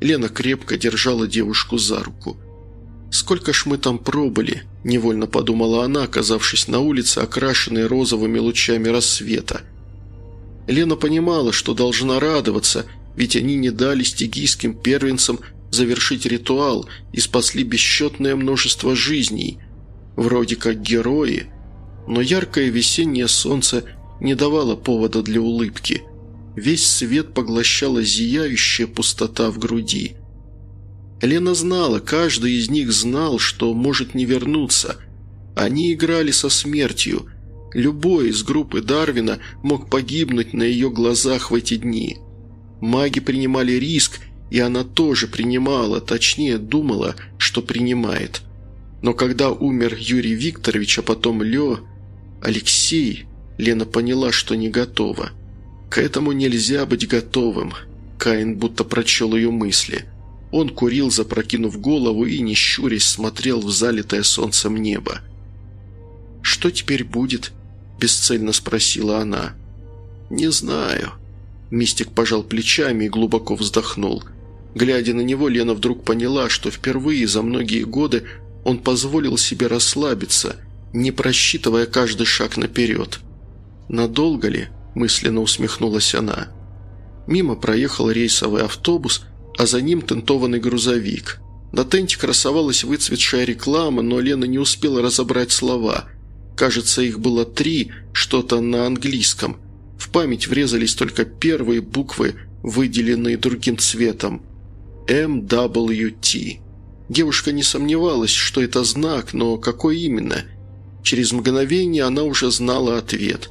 Лена крепко держала девушку за руку. «Сколько ж мы там пробыли?» – невольно подумала она, оказавшись на улице, окрашенной розовыми лучами рассвета. Лена понимала, что должна радоваться – ведь они не дали стигийским первенцам завершить ритуал и спасли бесчетное множество жизней, вроде как герои. Но яркое весеннее солнце не давало повода для улыбки. Весь свет поглощала зияющая пустота в груди. Лена знала, каждый из них знал, что может не вернуться. Они играли со смертью. Любой из группы Дарвина мог погибнуть на ее глазах в эти дни – Маги принимали риск, и она тоже принимала, точнее думала, что принимает. Но когда умер Юрий Викторович, а потом Лё, Алексей, Лена поняла, что не готова. К этому нельзя быть готовым. Каин будто прочел ее мысли. Он курил, запрокинув голову и, не щурясь, смотрел в залитое солнцем небо. «Что теперь будет?» – бесцельно спросила она. «Не знаю», Мистик пожал плечами и глубоко вздохнул. Глядя на него, Лена вдруг поняла, что впервые за многие годы он позволил себе расслабиться, не просчитывая каждый шаг наперед. «Надолго ли?» – мысленно усмехнулась она. Мимо проехал рейсовый автобус, а за ним тентованный грузовик. На тенте красовалась выцветшая реклама, но Лена не успела разобрать слова. Кажется, их было три, что-то на английском – в память врезались только первые буквы, выделенные другим цветом. MWT. Девушка не сомневалась, что это знак, но какой именно? Через мгновение она уже знала ответ.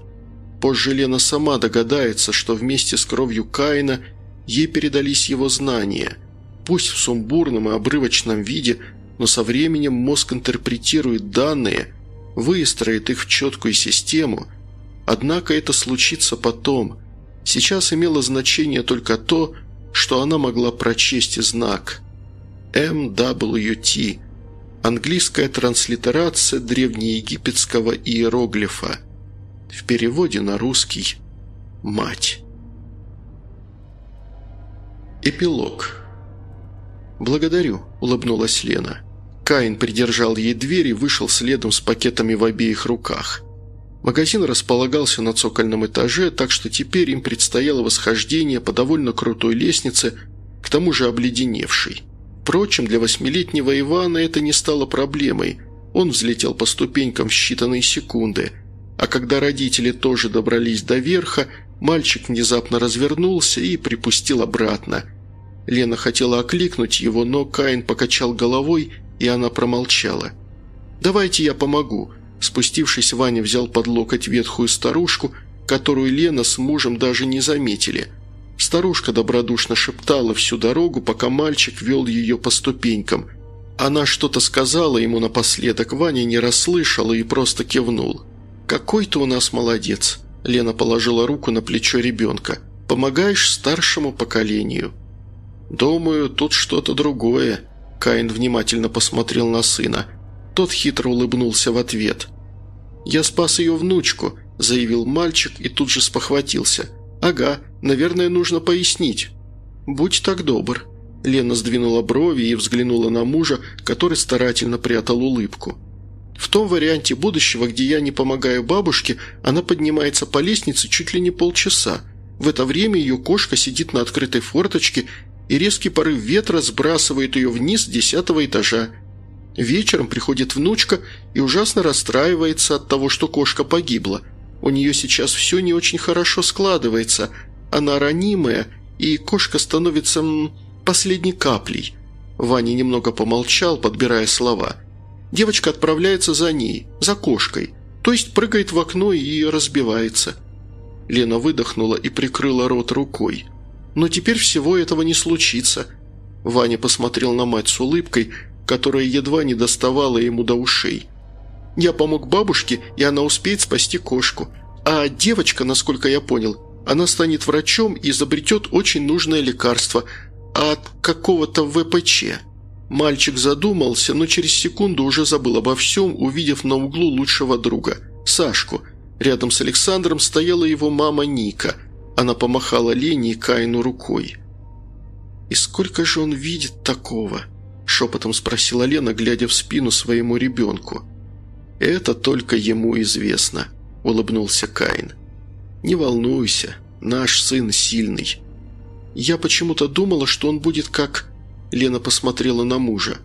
Позже Лена сама догадается, что вместе с кровью Каина ей передались его знания. Пусть в сумбурном и обрывочном виде, но со временем мозг интерпретирует данные, выстроит их в четкую систему – Однако это случится потом. Сейчас имело значение только то, что она могла прочесть знак. MWT – английская транслитерация древнеегипетского иероглифа. В переводе на русский «Мать». Эпилог. «Благодарю», – улыбнулась Лена. Каин придержал ей дверь и вышел следом с пакетами в обеих руках. Магазин располагался на цокольном этаже, так что теперь им предстояло восхождение по довольно крутой лестнице, к тому же обледеневшей. Впрочем, для восьмилетнего Ивана это не стало проблемой. Он взлетел по ступенькам в считанные секунды. А когда родители тоже добрались до верха, мальчик внезапно развернулся и припустил обратно. Лена хотела окликнуть его, но Каин покачал головой и она промолчала. «Давайте я помогу». Спустившись, Ваня взял под локоть ветхую старушку, которую Лена с мужем даже не заметили. Старушка добродушно шептала всю дорогу, пока мальчик вел ее по ступенькам. Она что-то сказала ему напоследок, Ваня не расслышал и просто кивнул. «Какой ты у нас молодец!» Лена положила руку на плечо ребенка. «Помогаешь старшему поколению». «Думаю, тут что-то другое», Каин внимательно посмотрел на сына. Тот хитро улыбнулся в ответ. «Я спас ее внучку», – заявил мальчик и тут же спохватился. «Ага, наверное, нужно пояснить». «Будь так добр». Лена сдвинула брови и взглянула на мужа, который старательно прятал улыбку. В том варианте будущего, где я не помогаю бабушке, она поднимается по лестнице чуть ли не полчаса. В это время ее кошка сидит на открытой форточке и резкий порыв ветра сбрасывает ее вниз с десятого этажа. Вечером приходит внучка и ужасно расстраивается от того, что кошка погибла. У нее сейчас все не очень хорошо складывается. Она ранимая, и кошка становится последней каплей. Ваня немного помолчал, подбирая слова. Девочка отправляется за ней, за кошкой, то есть прыгает в окно и разбивается. Лена выдохнула и прикрыла рот рукой. Но теперь всего этого не случится». Ваня посмотрел на мать с улыбкой, которая едва не доставала ему до ушей. «Я помог бабушке, и она успеет спасти кошку. А девочка, насколько я понял, она станет врачом и изобретет очень нужное лекарство от какого-то ВПЧ». Мальчик задумался, но через секунду уже забыл обо всем, увидев на углу лучшего друга – Сашку. Рядом с Александром стояла его мама Ника – она помахала Лене и Каину рукой. «И сколько же он видит такого?» – шепотом спросила Лена, глядя в спину своему ребенку. «Это только ему известно», – улыбнулся Каин. «Не волнуйся, наш сын сильный». «Я почему-то думала, что он будет как...» Лена посмотрела на мужа.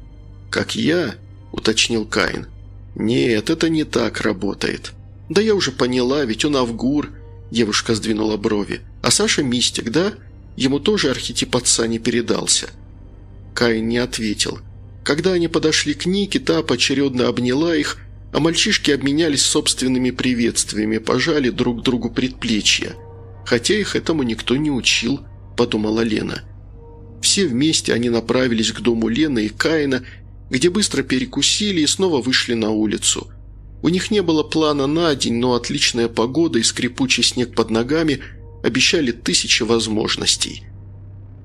«Как я?» – уточнил Каин. «Нет, это не так работает. Да я уже поняла, ведь он Авгур, Девушка сдвинула брови. «А Саша мистик, да? Ему тоже архетип отца не передался?» Каин не ответил. Когда они подошли к Нике, та поочередно обняла их, а мальчишки обменялись собственными приветствиями, пожали друг другу предплечья. Хотя их этому никто не учил, подумала Лена. Все вместе они направились к дому Лены и Каина, где быстро перекусили и снова вышли на улицу – у них не было плана на день, но отличная погода и скрипучий снег под ногами обещали тысячи возможностей.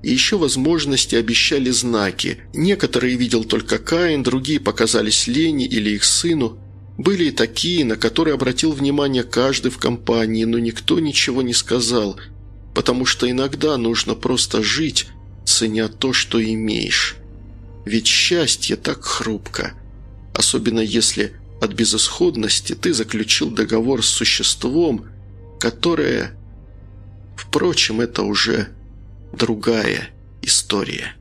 И еще возможности обещали знаки. Некоторые видел только Каин, другие показались Лене или их сыну. Были и такие, на которые обратил внимание каждый в компании, но никто ничего не сказал, потому что иногда нужно просто жить, ценя то, что имеешь. Ведь счастье так хрупко, особенно если от безысходности ты заключил договор с существом, которое... Впрочем, это уже другая история».